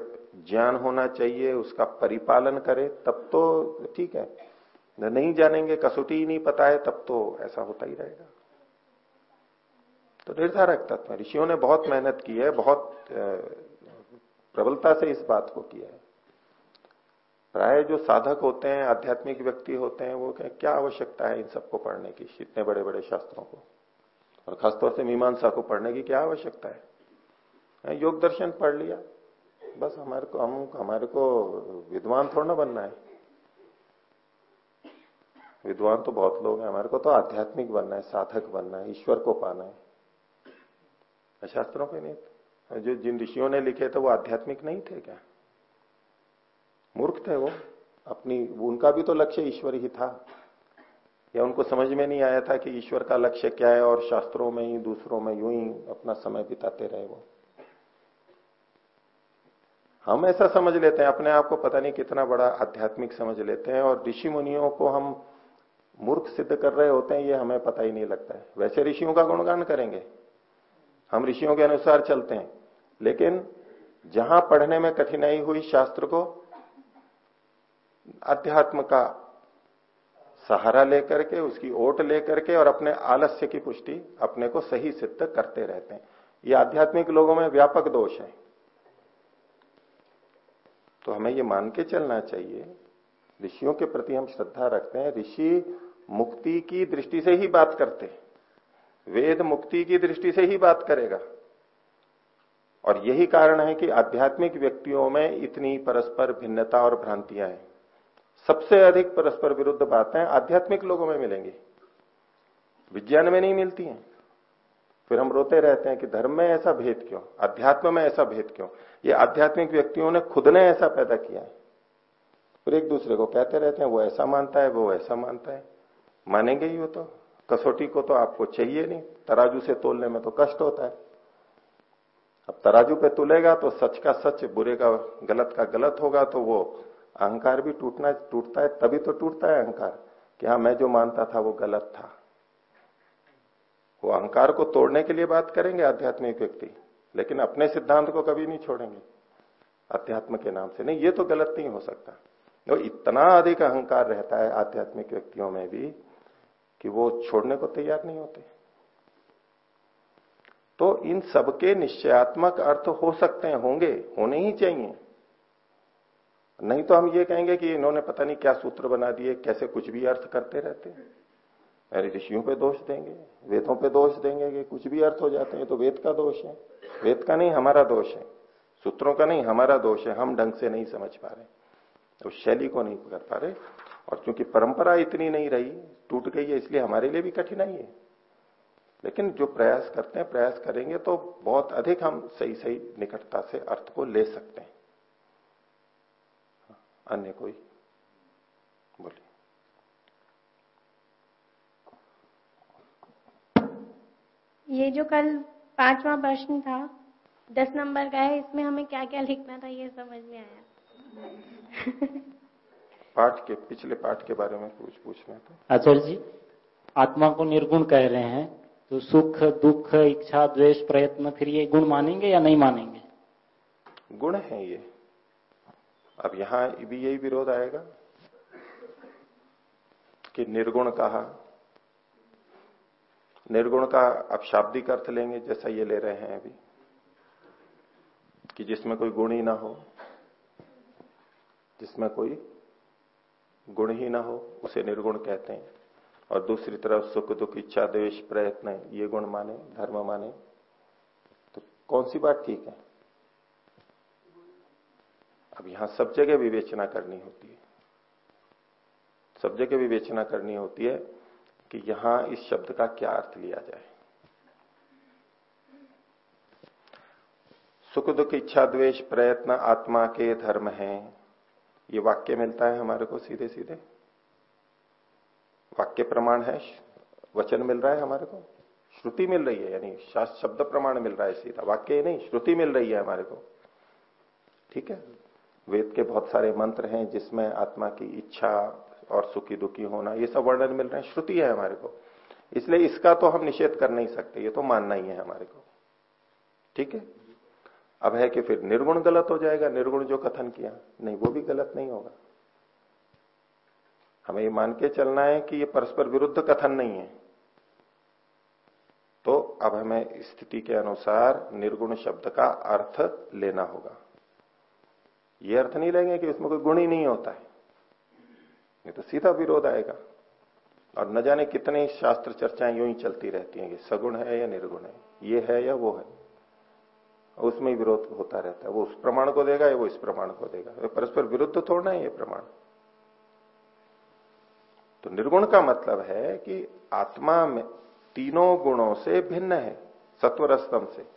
ज्ञान होना चाहिए, उसका परिपालन करे, तब तो ठीक है। नहीं जानेंगे, कसौटी ही नहीं पता है, तब तो ऐसा होता ही रहेगा। तो निर्धारक तत्व ऋषियों ने बहुत मेहनत की है, बहुत प्रबलता से इस बात को किया है। प्राय जो साधक होते हैं, आध्यात्मिक व्यक्ति होते हैं, वो कहें, क्या आवश्यकता है इन सबको पढ़ने की, इतने बड़े बड़े शास्त्रों को? और खासतौर से मीमांसा को पढ़ने की क्या आवश्यकता है, योग दर्शन पढ़ लिया। बस हमारे को, हम, हमारे को विद्वान थोड़ा ना बनना है। विद्वान तो बहुत लोग हैं, हमारे को तो आध्यात्मिक बनना है, साधक बनना है, ईश्वर को पाना है। शास्त्रों के नहीं जो जिन ऋषियों ने लिखे थे, वो आध्यात्मिक नहीं थे क्या? मूर्ख थे वो। अपनी, उनका भी तो लक्ष्य ईश्वर ही था। या उनको समझ में नहीं आया था कि ईश्वर का लक्ष्य क्या है और शास्त्रों में ही, दूसरों में यूँ ही अपना समय बिताते रहे वो। हम ऐसा समझ लेते हैं, अपने आप को पता नहीं कितना बड़ा आध्यात्मिक समझ लेते हैं और ऋषि मुनियों को हम मूर्ख सिद्ध कर रहे होते हैं, ये हमें पता ही नहीं लगता है। वैसे ऋषियों का गुणगान करेंगे। हम ऋषियों के अनुसार चलते हैं। लेकिन जहाँ पढ़ने में कठिनाई हुई शास्त्र को, अध्यात्म का सहारा लेकर के, उसकी ओट लेकर के और अपने आलस्य की पुष्टि अपने को सही सिद्ध करते रहते हैं। ये आध्यात्मिक लोगों में व्यापक दोष है। तो हमें ये मान के चलना चाहिए। ऋषियों के प्रति हम श्रद्धा रखते हैं। ऋषि मुक्ति की दृष्टि से ही बात करते वेद मुक्ति की दृष्टि से ही बात करेगा। और यही कारण है कि आध्यात्मिक व्यक्तियों में इतनी परस्पर भिन्नता और भ्रांतियाँ हैं। सबसे अधिक परस्पर विरुद्ध बातें आध्यात्मिक लोगों में मिलेंगी। विज्ञान में नहीं मिलती हैं। फिर हम रोते रहते हैं कि धर्म में ऐसा भेद क्यों? अध्यात्म में ऐसा भेद क्यों? ये आध्यात्मिक व्यक्तियों ने खुद ने ऐसा पैदा किया है। फिर एक दूसरे को कहते रहते हैं, वो ऐसा मानता है, वो ऐसा मानता है। मानेंगे ही वो तो। कसौटी को तो आपको चाहिए नहीं। तराजू से तोलने में तो कष्ट होता है। अब तराजू पे तुलेगा तो सच का सच, बुरे का गलत का गलत होगा तो वो अहंकार भी टूटना, टूटता है, तभी तो टूटता है अहंकार कि हाँ मैं जो मानता था वो गलत था। वो अहंकार को तोड़ने के लिए बात करेंगे आध्यात्मिक व्यक्ति, लेकिन अपने सिद्धांत को कभी नहीं छोड़ेंगे। अध्यात्म के नाम से नहीं, ये तो गलत नहीं हो सकता। तो इतना अधिक अहंकार रहता है आध्यात्मिक व्यक्तियों में भी कि वो छोड़ने को तैयार नहीं होते। तो इन सबके निश्चयात्मक अर्थ हो सकते हैं, होंगे, होने ही चाहिए। नहीं तो हम ये कहेंगे कि इन्होंने पता नहीं क्या सूत्र बना दिए, कैसे कुछ भी अर्थ करते रहते हैं। अरे ऋषियों पे दोष देंगे, वेदों पे दोष देंगे कि कुछ भी अर्थ हो जाते हैं तो वेद का दोष है। वेद का नहीं, हमारा दोष है। सूत्रों का नहीं, हमारा दोष है, हम ढंग से नहीं समझ पा रहे। उस शैली को नहीं कर पा रहे। और क्योंकि परंपरा इतनी नहीं रही, टूट गई है, इसलिए हमारे लिए भी कठिनाई है। लेकिन जो प्रयास करते हैं, प्रयास करेंगे तो बहुत अधिक हम सही सही निकटता से अर्थ को ले सकते हैं। अन्य कोई? बोलिए। ये जो कल पांचवा प्रश्न था, दस नंबर का है, इसमें हमें क्या क्या लिखना था, ये समझ में आया। पाठ के पिछले पाठ के बारे में कुछ पूछना था। आचार्य जी आत्मा को निर्गुण कह रहे हैं तो सुख दुख इच्छा द्वेष प्रयत्न फिर ये गुण मानेंगे या नहीं मानेंगे? गुण है ये। अब यहाँ भी यही विरोध आएगा कि निर्गुण कहा। निर्गुण का अब शाब्दिक अर्थ लेंगे जैसा ये ले रहे हैं अभी कि जिसमें कोई गुण ही ना हो जिसमें कोई गुण ही ना हो, उसे निर्गुण कहते हैं। और दूसरी तरफ़ सुख, दुख, इच्छा द्वेश प्रयत्न, ये गुण माने, धर्म माने। तो कौन सी बात ठीक है? अब यहाँ सब जगह विवेचना करनी होती है। सब जगह विवेचना करनी होती है कि यहाँ इस शब्द का क्या अर्थ लिया जाए। सुख, दुख, इच्छा, द्वेष, प्रयत्न, आत्मा के धर्म हैं। ये वाक्य मिलता है हमारे को सीधे सीधे वाक्य प्रमाण है, वचन मिल रहा है हमारे को। श्रुति मिल रही है, यानी शब्द प्रमाण मिल रहा है सीधा। वाक्य नहीं, श्रुति मिल रही है हमारे को। ठीक है? वेद के बहुत सारे मंत्र हैं जिसमें आत्मा की इच्छा और सुखी दुखी होना, ये सब वर्णन मिल रहे हैं। श्रुति है हमारे को। इसलिए इसका तो हम निषेध कर नहीं सकते, ये तो मानना ही है हमारे को। ठीक है? अब है कि फिर निर्गुण गलत हो जाएगा, निर्गुण जो कथन किया, नहीं, वो भी गलत नहीं होगा। हमें ये मान के चलना है कि ये परस्पर विरुद्ध कथन नहीं है। तो अब हमें स्थिति के अनुसार निर्गुण शब्द का अर्थ लेना होगा। ये अर्थ नहीं लेंगे कि उसमें कोई गुण ही नहीं होता है। ये तो सीधा विरोध आएगा। और न जाने कितने शास्त्र चर्चाएँ यूँ ही चलती रहती हैं कि सगुण है या निर्गुण है, ये है या वो है। उसमें विरोध होता रहता है। वो उस प्रमाण को देगा या वो इस प्रमाण को देगा। परस्पर विरुद्ध थोड़ना है ये प्रमाण। तो निर्गुण का मतलब है कि आत्मा में तीनों गुणों से भिन्न है, सत्वरस्तम से।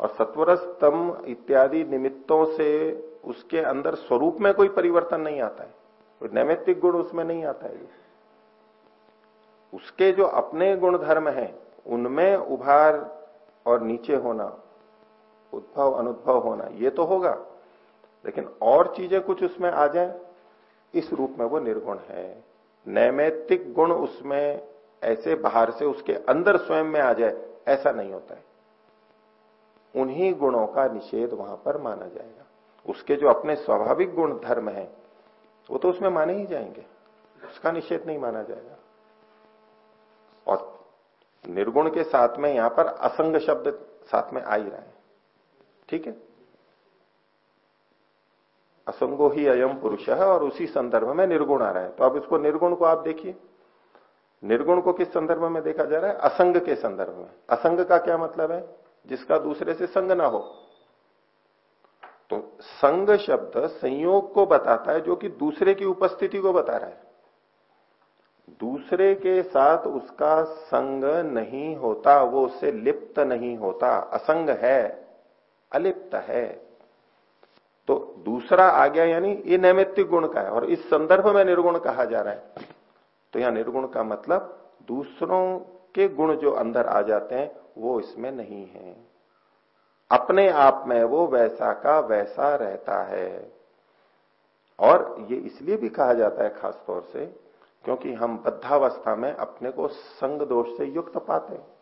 और सत्वरस्तम इत्यादि निमित्तों से उसके अंदर स्वरूप में कोई परिवर्तन नहीं आता है। कोई नैमित्तिक गुण उसमें नहीं आता है। उसके जो अपने गुण धर्म है, उनमें उभार और नीचे होना उद्भव अनुद्भव होना, ये तो होगा। लेकिन और चीज़ें कुछ उसमें आ जाए। इस रूप में वो निर्गुण है। नैमित्तिक गुण उसमें ऐसे बाहर से उसके अंदर स्वयं में आ जाए, ऐसा नहीं होता है। उन्हीं गुणों का निषेध वहाँ पर माना जाएगा। उसके जो अपने स्वाभाविक गुण धर्म है, वो तो उसमें माने ही जाएँगे। उसका निषेध नहीं माना जाएगा। और निर्गुण के साथ में यहाँ पर असंग शब्द साथ में आ ही रहा है। ठीक है? असंगो ही अयम पुरुष है और उसी संदर्भ में निर्गुण आ रहा है। तो अब इसको निर्गुण को आप देखिए। निर्गुण को किस संदर्भ में देखा जा रहा है? असंग के संदर्भ में। असंग का क्या मतलब है? जिसका दूसरे से संग ना हो। तो संग शब्द संयोग को बताता है जो कि दूसरे की उपस्थिति को बता रहा है। दूसरे के साथ उसका संग नहीं होता, वो उससे लिप्त नहीं होता। असंग है। अलिप्त है। तो दूसरा आ गया, यानी ये नैमित्तिक गुण का है, और इस संदर्भ में निर्गुण कहा जा रहा है। तो यहाँ निर्गुण का मतलब दूसरों के गुण जो अंदर आ जाते हैं, वो इसमें नहीं है। अपने आप में वो वैसा का वैसा रहता है। और ये इसलिए भी कहा जाता है खासतौर से, क्योंकि हम बद्धावस्था में अपने को संग दोष से युक्त पाते हैं।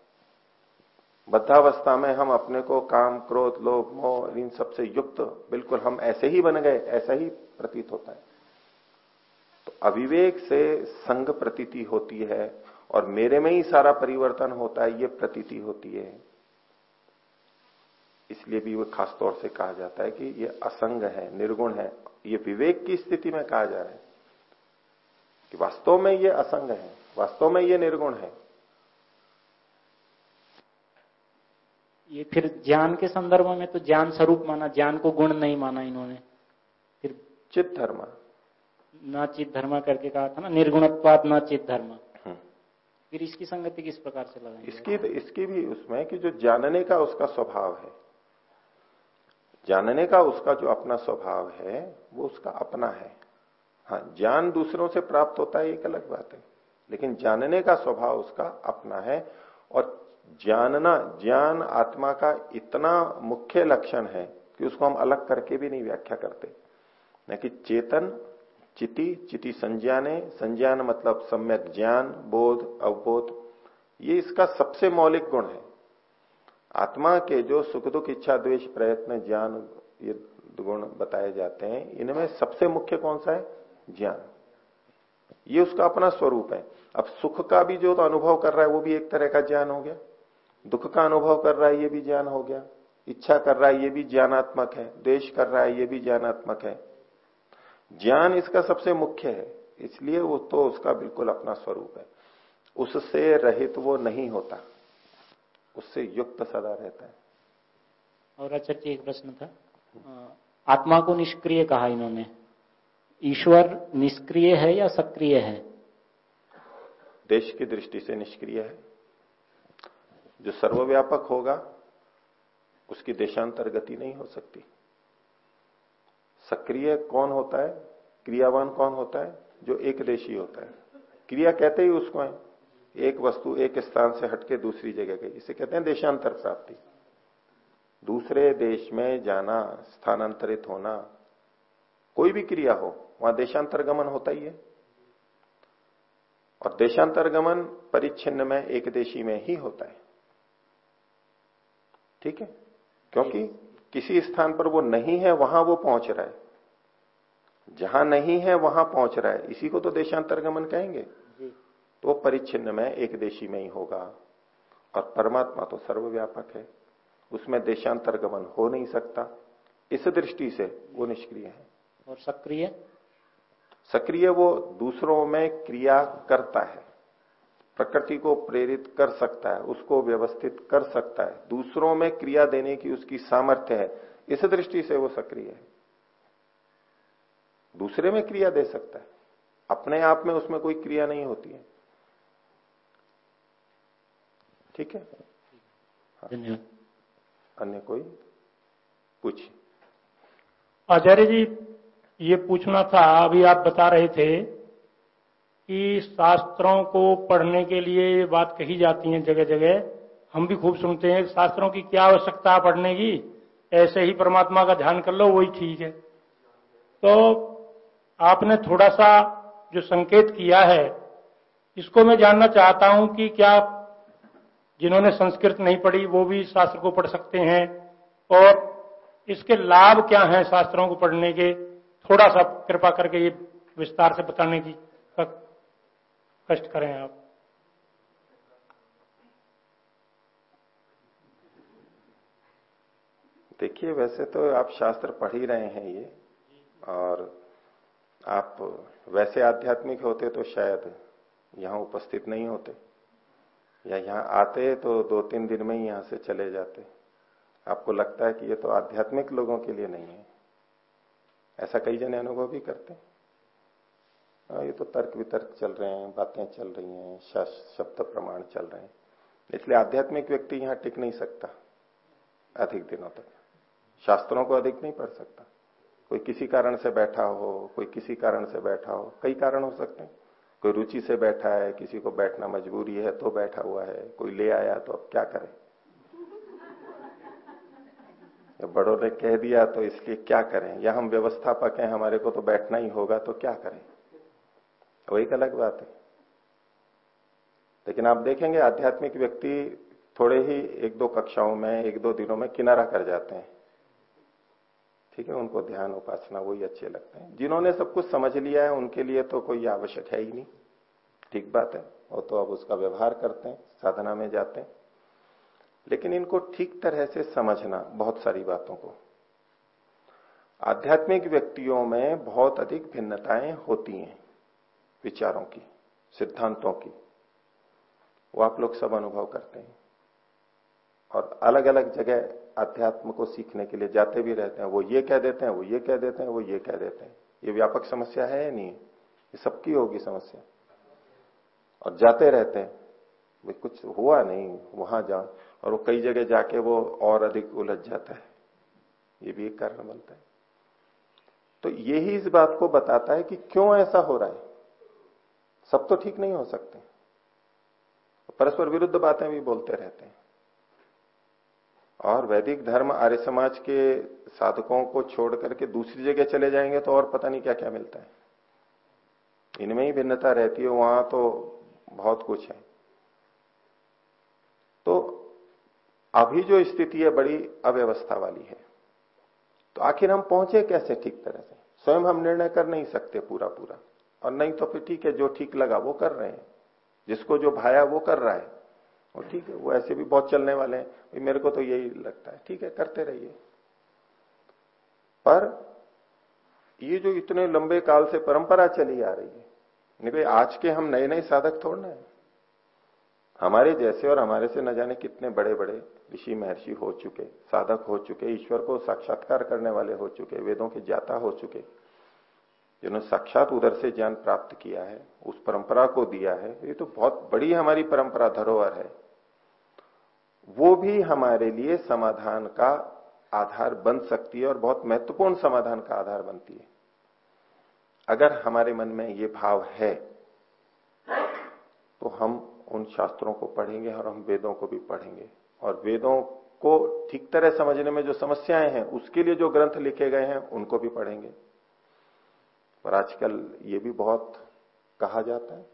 बद्धावस्था में हम अपने को काम, क्रोध, लोभ, मोह, इन सबसे युक्त, बिल्कुल हम ऐसे ही बन गए, ऐसा ही प्रतीत होता है। तो अविवेक से संग प्रतीति होती है और मेरे में ही सारा परिवर्तन होता है, ये प्रतीति होती है। इसलिए भी वो खास तौर से कहा जाता है कि ये असंग है, निर्गुण है, ये विवेक की स्थिति में कहा जा रहा है कि वास्तव में ये असंग है, वास्तव में ये निर्गुण है। ये फिर ज्ञान के संदर्भ में तो ज्ञान स्वरूप माना ज्ञान को गुण नहीं माना इन्होंने। फिर चित धर्म। न चित धर्म करके कहा था ना निर्गुणत्वाद न चित धर्म। हम्म। फिर इसकी संगति किस प्रकार से लगा इसकी तो इसकी भी उसमें कि जो जानने का उसका स्वभाव है। जानने का उसका जो अपना स्वभाव है वो उसका अपना है। हाँ ज्ञान दूसरों से प्राप्त होता है एक अलग बात है। लेकिन जानने का स्वभाव उसका अपना है और जानना, ज्ञान आत्मा का इतना मुख्य लक्षण है कि उसको हम अलग करके भी नहीं व्याख्या करते। न कि चेतन, चिति चिति संज्ञाने, संज्ञान मतलब सम्यक ज्ञान, बोध, अवबोध, ये इसका सबसे मौलिक गुण है। आत्मा के जो सुख दुख, इच्छा, द्वेष, प्रयत्न, ज्ञान, ये गुण बताए जाते हैं, इनमें सबसे मुख्य कौन सा है? ज्ञान। ये उसका अपना स्वरूप है। अब सुख का भी जो तो अनुभव कर रहा है, वो भी एक तरह का ज्ञान हो गया। दुख का अनुभव कर रहा है ये भी ज्ञान हो गया। इच्छा कर रहा है ये भी ज्ञानात्मक है। देश कर रहा है ये भी ज्ञानात्मक है। ज्ञान इसका सबसे मुख्य है। इसलिए वो तो उसका बिल्कुल अपना स्वरूप है। उससे रहित वो नहीं होता। उससे युक्त सदा रहता है। और आचार्य जी एक प्रश्न था। आत्मा को निष्क्रिय कहा इन्होंने। ईश्वर निष्क्रिय है या सक्रिय है? देश की दृष्टि से निष्क्रिय है। जो सर्वव्यापक होगा, उसकी देशांतर गति नहीं हो सकती। सक्रिय कौन होता है? क्रियावान कौन होता है? जो एक देशी होता है। क्रिया कहते ही उसको है। एक वस्तु एक स्थान से हटके दूसरी जगह गई। इसे कहते हैं देशांतर प्राप्ति। दूसरे देश में जाना, स्थानांतरित होना, कोई भी क्रिया हो, वहाँ देशांतर गमन होता ही है। और देशांतर गमन परिच्छिन्न में एक देशी में ही होता है। ठीक है? क्योंकि किसी स्थान पर वो नहीं है वहाँ वो पहुँच रहा है। जहाँ नहीं है वहाँ पहुँच रहा है। इसी को तो देशांतरगमन कहेंगे। तो वो परिच्छिन्न में एक देशी में ही होगा। और परमात्मा तो सर्वव्यापक है। उसमें देशांतर गमन हो नहीं सकता। इस दृष्टि से वो निष्क्रिय है। और सक्रिय? सक्रिय वो दूसरों में क्रिया करता है। प्रकृति को प्रेरित कर सकता है उसको व्यवस्थित कर सकता है। दूसरों में क्रिया देने की उसकी सामर्थ्य है इस दृष्टि से वो सक्रिय है। दूसरे में क्रिया दे सकता है अपने आप में उसमें कोई क्रिया नहीं होती है। ठीक है? हाँ। अन्य कोई? पूछ आचार्य जी ये पूछना था अभी आप बता रहे थे कि शास्त्रों को पढ़ने के लिए ये बात कही जाती है जगह जगह हम भी खूब सुनते हैं, शास्त्रों की क्या आवश्यकता पढ़ने की? ऐसे ही परमात्मा का ध्यान कर लो, वही ठीक है। तो आपने थोड़ा सा जो संकेत किया है, इसको मैं जानना चाहता हूँ कि क्या जिन्होंने संस्कृत नहीं पढ़ी, वो भी शास्त्र को पढ़ सकते हैं। और इसके लाभ क्या हैं शास्त्रों को पढ़ने के? थोड़ा सा कृपा करके ये विस्तार से बताने की कष्ट करें आप। देखिए वैसे तो आप शास्त्र पढ़ ही रहे हैं ये और आप वैसे आध्यात्मिक होते तो शायद यहाँ उपस्थित नहीं होते या यहाँ आते तो दो तीन दिन में ही यहाँ से चले जाते। आपको लगता है कि ये तो आध्यात्मिक लोगों के लिए नहीं है। ऐसा कई जने अनुभव भी करते हाँ, ये तो तर्क वितर्क चल रहे हैं, बातें चल रही हैं शब्द प्रमाण चल रहे हैं। इसलिए आध्यात्मिक व्यक्ति यहाँ टिक नहीं सकता अधिक दिनों तक। शास्त्रों को अधिक नहीं पढ़ सकता। कोई किसी कारण से बैठा हो, कोई किसी कारण से बैठा हो, कई कारण हो सकते हैं। कोई रुचि से बैठा है, किसी को बैठना मजबूरी है तो बैठा हुआ है, कोई ले आया तो अब क्या करे? बड़ों ने कह दिया तो इसलिए क्या करें? या हम व्यवस्थापक हैं, हमारे को तो बैठना ही होगा तो क्या करें? वो एक अलग बात है। लेकिन आप देखेंगे आध्यात्मिक व्यक्ति थोड़े ही एक दो कक्षाओं में, एक दो दिनों में किनारा कर जाते हैं। ठीक है, उनको ध्यान, उपासना वही अच्छे लगते हैं। जिन्होंने सब कुछ समझ लिया है, उनके लिए तो कोई आवश्यक है ही नहीं। ठीक बात है, वो तो अब उसका व्यवहार करते हैं, साधना में जाते हैं। लेकिन इनको ठीक तरह से समझना, बहुत सारी बातों को। आध्यात्मिक व्यक्तियों में बहुत अधिक भिन्नताएँ होती हैं। विचारों की, सिद्धांतों की। वो आप लोग सब अनुभव करते हैं। और अलग अलग जगह अध्यात्म को सीखने के लिए जाते भी रहते हैं। वो ये कह देते हैं, वो ये कह देते हैं, वो ये कह देते हैं। ये व्यापक समस्या है या नहीं ये सबकी होगी समस्या। और जाते रहते हैं। भाई, कुछ हुआ नहीं, वहाँ जा और वो कई जगह जाके वो और अधिक उलझ जाता है। ये भी एक कारण बनता है। तो यही इस बात को बताता है कि क्यों ऐसा हो रहा है? सब तो ठीक नहीं हो सकते। परस्पर विरुद्ध बातें भी बोलते रहते हैं। और वैदिक धर्म आर्य समाज के साधकों को छोड़ करके दूसरी जगह चले जाएँगे तो और पता नहीं क्या क्या मिलता है। इनमें ही भिन्नता रहती है, वहाँ तो बहुत कुछ है। तो अभी जो स्थिति है, बड़ी अव्यवस्था वाली है। तो आखिर हम पहुँचे कैसे ठीक तरह से? स्वयं हम निर्णय कर नहीं सकते पूरा पूरा और नहीं तो फिर ठीक है, जो ठीक लगा वो कर रहे हैं। जिसको जो भाया वो कर रहा है। और ठीक है, वो ऐसे भी बहुत चलने वाले हैं। मेरे को तो यही लगता है। ठीक है, करते रहिए। पर ये जो इतने लंबे काल से परंपरा चली आ रही है नहीं भाई आज के हम नए नए साधक थोड़ना है। हमारे जैसे और हमारे से न जाने कितने बड़े बड़े ऋषि महर्षि हो चुके, साधक हो चुके, ईश्वर को साक्षात्कार करने वाले हो चुके, वेदों के जाता हो चुके। जिन्होंने साक्षात उधर से ज्ञान प्राप्त किया है, उस परंपरा को दिया है, ये तो बहुत बड़ी हमारी परंपरा धरोहर है। वो भी हमारे लिए समाधान का आधार बन सकती है और बहुत महत्वपूर्ण समाधान का आधार बनती है। अगर हमारे मन में ये भाव है तो हम उन शास्त्रों को पढ़ेंगे और हम वेदों को भी पढ़ेंगे। और वेदों को ठीक तरह समझने में जो समस्याएँ हैं, उसके लिए जो ग्रंथ लिखे गए हैं, उनको भी पढ़ेंगे। पर आजकल ये भी बहुत कहा जाता है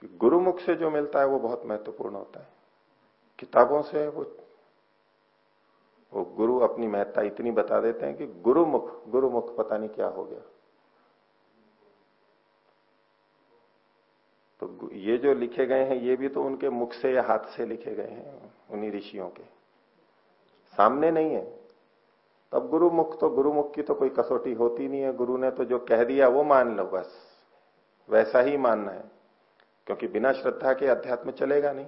कि गुरुमुख से जो मिलता है वो बहुत महत्वपूर्ण होता है। किताबों से वो वो गुरु अपनी महत्ता इतनी बता देते हैं कि गुरुमुख गुरुमुख पता नहीं क्या हो गया। तो ये जो लिखे गए हैं, ये भी तो उनके मुख से या हाथ से लिखे गए हैं, उन्हीं ऋषियों के। सामने नहीं है। तब गुरु मुख तो गुरु मुख की तो कोई कसौटी होती नहीं है। गुरु ने तो जो कह दिया वो मान लो बस। वैसा ही मानना है। क्योंकि बिना श्रद्धा के अध्यात्म चलेगा नहीं।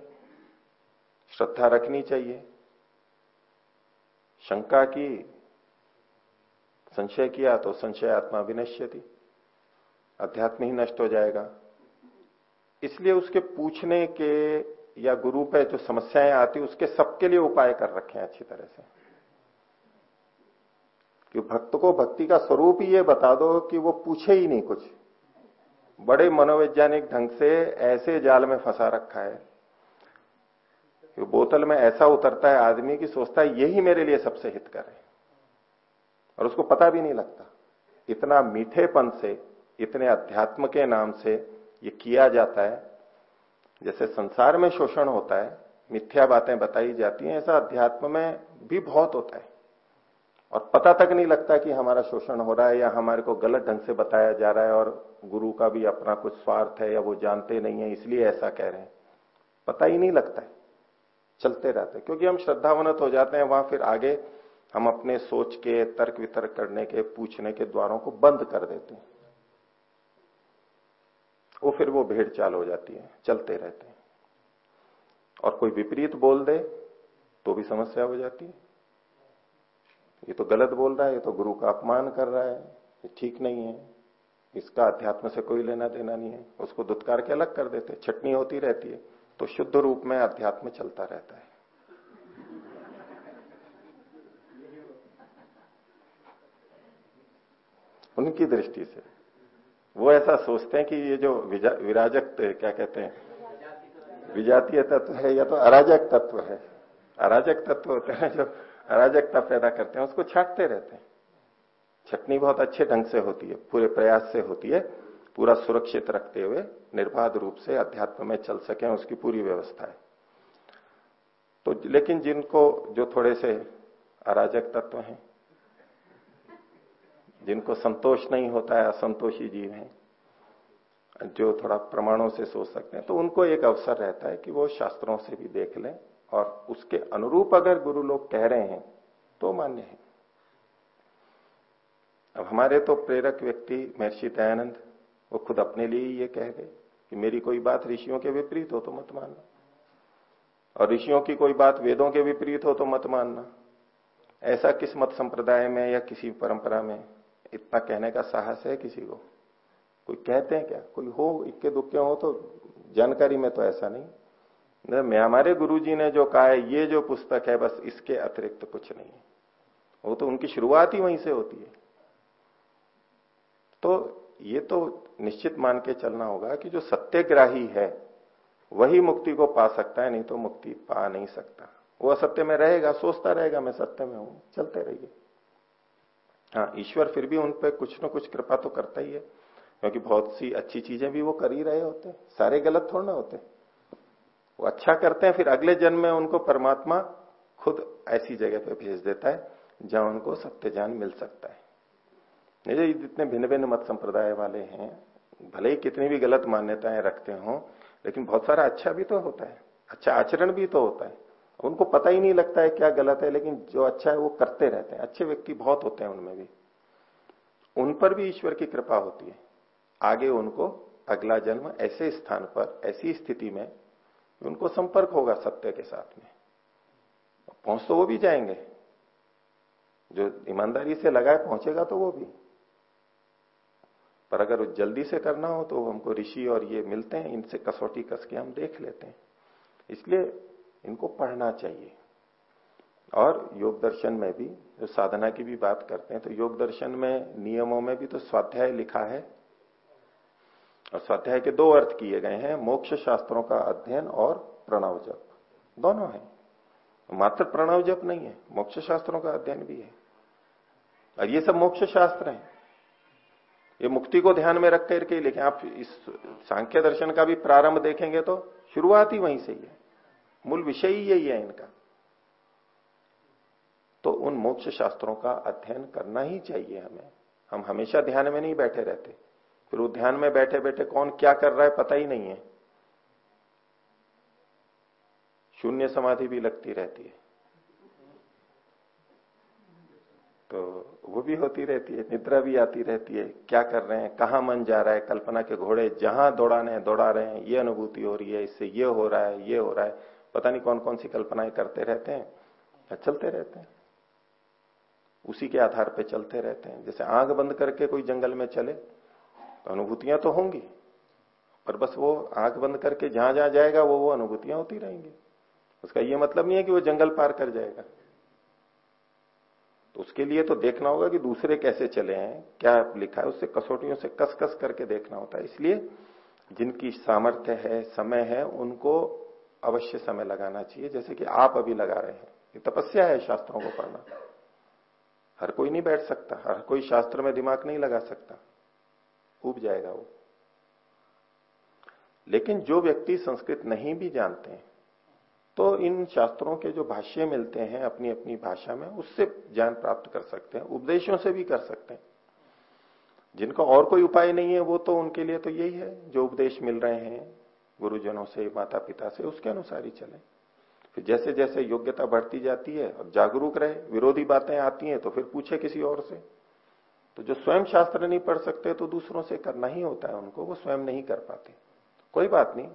श्रद्धा रखनी चाहिए। शंका की, संशय किया तो संशय आत्मा विनश्यति। अध्यात्म ही नष्ट हो जाएगा। इसलिए उसके पूछने के या गुरु पे जो समस्याएँ आती, उसके सबके लिए उपाय कर रखे हैं अच्छी तरह से। कि भक्त को भक्ति का स्वरूप ही ये बता दो कि वो पूछे ही नहीं कुछ। बड़े मनोवैज्ञानिक ढंग से ऐसे जाल में फंसा रखा है कि बोतल में ऐसा उतरता है आदमी की सोचता है, यही मेरे लिए सबसे हित करे और उसको पता भी नहीं लगता। इतना मीठेपन से, इतने अध्यात्म के नाम से ये किया जाता है। जैसे संसार में शोषण होता है, मिथ्या बातें बताई जाती हैं, ऐसा अध्यात्म में भी बहुत होता है। और पता तक नहीं लगता कि हमारा शोषण हो रहा है या हमारे को गलत ढंग से बताया जा रहा है और गुरु का भी अपना कुछ स्वार्थ है या वो जानते नहीं है, इसलिए ऐसा कह रहे हैं। पता ही नहीं लगता है। चलते रहते हैं। क्योंकि हम श्रद्धावनत हो जाते हैं, वहाँ फिर आगे हम अपने सोच के, तर्क वितर्क करने के, पूछने के द्वारों को बंद कर देते हैं। वो फिर वो भेड़ चाल हो जाती है। चलते रहते हैं। और कोई विपरीत बोल दे तो भी समस्या हो जाती है। ये तो गलत बोल रहा है, ये तो गुरु का अपमान कर रहा है, ये ठीक नहीं है। इसका अध्यात्म से कोई लेना देना नहीं है। उसको दुत्कार के अलग कर देते छटनी होती रहती है तो शुद्ध रूप में अध्यात्म चलता रहता है। उनकी दृष्टि से। वो ऐसा सोचते हैं कि ये जो विराजक क्या कहते हैं? विजातीय तत्व है, या तो अराजक तत्व है। अराजक तत्व होते हैं जो अराजकता पैदा करते हैं, उसको छाटते रहते हैं। छटनी बहुत अच्छे ढंग से होती है, पूरे प्रयास से होती है, पूरा सुरक्षित रखते हुए, निर्बाध रूप से अध्यात्म में चल सके उसकी पूरी व्यवस्था है। तो लेकिन जिनको, जो थोड़े से अराजक तत्व हैं, जिनको संतोष नहीं होता है, असंतोषी जीव हैं, जो थोड़ा प्रमाणों से सोच सकते हैं तो उनको एक अवसर रहता है कि वो शास्त्रों से भी देख लें और उसके अनुरूप अगर गुरु लोग कह रहे हैं तो मान्य है। अब हमारे तो प्रेरक व्यक्ति महर्षि दयानंद, वो खुद अपने लिए ये कह गए कि मेरी कोई बात ऋषियों के विपरीत हो तो मत मानना। और ऋषियों की कोई बात वेदों के विपरीत हो तो मत मानना। ऐसा किस मत संप्रदाय में या किसी परंपरा में? इतना कहने का साहस है किसी को। कोई कहते हैं क्या? कोई हो, इक्के दुक्के हो तो जानकारी में तो ऐसा नहीं। हमारे गुरुजी ने जो कहा है, ये जो पुस्तक है, बस इसके अतिरिक्त तो कुछ नहीं है। वो तो उनकी शुरुआत ही वहीं से होती है। तो ये तो निश्चित मान के चलना होगा कि जो सत्यग्राही है, वही मुक्ति को पा सकता है, नहीं तो मुक्ति पा नहीं सकता। वो असत्य में रहेगा, सोचता रहेगा, मैं सत्य में हूँ, चलते रहिए। हाँ ईश्वर फिर भी उन पर कुछ ना कुछ कृपा तो करता ही है, क्योंकि बहुत सी अच्छी चीज़ें भी वो कर ही रहे होते सारे गलत थोड़ा ना होते। वो अच्छा करते हैं, फिर अगले जन्म में उनको परमात्मा खुद ऐसी जगह पे भेज देता है, जहाँ उनको सत्य ज्ञान मिल सकता है। ये जितने भिन्न भिन्न मत संप्रदाय वाले हैं, भले ही कितनी भी गलत मान्यताएँ रखते हो, लेकिन बहुत सारा अच्छा भी तो होता है अच्छा आचरण भी तो होता है। उनको पता ही नहीं लगता है क्या गलत है, लेकिन जो अच्छा है वो करते रहते हैं। अच्छे व्यक्ति बहुत होते हैं उनमें भी। उन पर भी ईश्वर की कृपा होती है। आगे उनको अगला जन्म ऐसे स्थान पर, ऐसी स्थिति में उनको संपर्क होगा सत्य के साथ में। पहुँच तो वो भी जाएँगे। जो ईमानदारी से लगाए पहुंचेगा तो वो भी। पर अगर जल्दी से करना हो तो हमको ऋषि और ये मिलते हैं, इनसे कसौटी कस के हम देख लेते हैं। इसलिए इनको पढ़ना चाहिए। और योग दर्शन में भी, जो साधना की भी बात करते हैं तो योग दर्शन में नियमों में भी तो स्वाध्याय लिखा है। और स्वाध्याय के दो अर्थ किए गए हैं, मोक्ष शास्त्रों का अध्ययन और प्रणव जप। दोनों है। मात्र प्रणव जप नहीं है, मोक्ष शास्त्रों का अध्ययन भी है। और ये सब मोक्ष शास्त्र हैं। ये मुक्ति को ध्यान में रख करके लिखे। आप इस सांख्य दर्शन का भी प्रारंभ देखेंगे तो शुरुआत ही वहीं से ही है। मूल विषय ही यही है इनका। तो उन मोक्ष शास्त्रों का अध्ययन करना ही चाहिए हमें। हम हमेशा ध्यान में नहीं बैठे रहते। फिर वो ध्यान में बैठे बैठे कौन क्या कर रहा है पता ही नहीं है। शून्य समाधि भी लगती रहती है। तो वो भी होती रहती है, निद्रा भी आती रहती है, क्या कर रहे हैं, कहाँ मन जा रहा है, कल्पना के घोड़े जहाँ दौड़ाने दौड़ा रहे हैं, ये अनुभूति हो रही है, इससे ये हो रहा है, ये हो रहा है, पता नहीं कौन कौन सी कल्पनाएँ करते रहते हैं चलते रहते हैं। उसी के आधार पर चलते रहते हैं, जैसे आँख बंद करके कोई जंगल में चले तो अनुभूतियाँ तो होंगी। पर बस वो आँख बंद करके जहाँ जहाँ जाएगा, वो वो अनुभूतियाँ होती रहेंगी। उसका ये मतलब नहीं है कि वो जंगल पार कर जाएगा। तो उसके लिए तो देखना होगा कि दूसरे कैसे चले हैं, क्या लिखा है, उससे कसौटियों से कस कस करके देखना होता है। इसलिए जिनकी सामर्थ्य है, समय है, उनको अवश्य समय लगाना चाहिए। जैसे कि आप अभी लगा रहे हैं। ये तपस्या है शास्त्रों को पढ़ना। हर कोई नहीं बैठ सकता, हर कोई शास्त्र में दिमाग नहीं लगा सकता। उब जाएगा वो। लेकिन जो व्यक्ति संस्कृत नहीं भी जानते हैं तो इन शास्त्रों के जो भाष्य मिलते हैं अपनी अपनी भाषा में, उससे ज्ञान प्राप्त कर सकते हैं, उपदेशों से भी कर सकते हैं। जिनका और कोई उपाय नहीं है, वो तो उनके लिए तो यही है, जो उपदेश मिल रहे हैं, गुरुजनों से माता पिता से, उसके अनुसार ही चले। फिर जैसे जैसे योग्यता बढ़ती जाती है और जागरूक रहे, विरोधी बातें आती हैं तो फिर पूछे किसी और से। तो जो स्वयं शास्त्र नहीं पढ़ सकते तो दूसरों से करना ही होता है उनको, वो स्वयं नहीं कर पाते। कोई बात नहीं,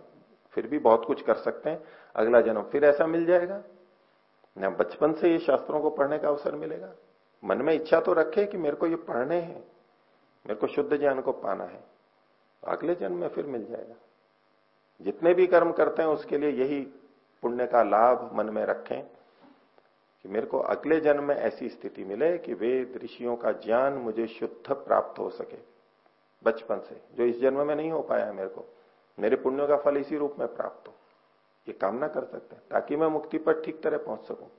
फिर भी बहुत कुछ कर सकते हैं, अगला जन्म फिर ऐसा मिल जाएगा। ना बचपन से ये शास्त्रों को पढ़ने का अवसर मिलेगा। मन में इच्छा तो रखे कि मेरे को ये पढ़ने हैं, मेरे को शुद्ध ज्ञान को पाना है, अगले जन्म में फिर मिल जाएगा। जितने भी कर्म करते हैं, उसके लिए यही पुण्य का लाभ मन में रखें। कि मेरे को अगले जन्म में ऐसी स्थिति मिले कि वेद ऋषियों का ज्ञान मुझे शुद्ध प्राप्त हो सके, बचपन से। जो इस जन्म में नहीं हो पाया मेरे को, मेरे पुण्यों का फल इसी रूप में प्राप्त हो। ये कामना कर सकते हैं, ताकि मैं मुक्ति पर ठीक तरह पहुँच सकूँ।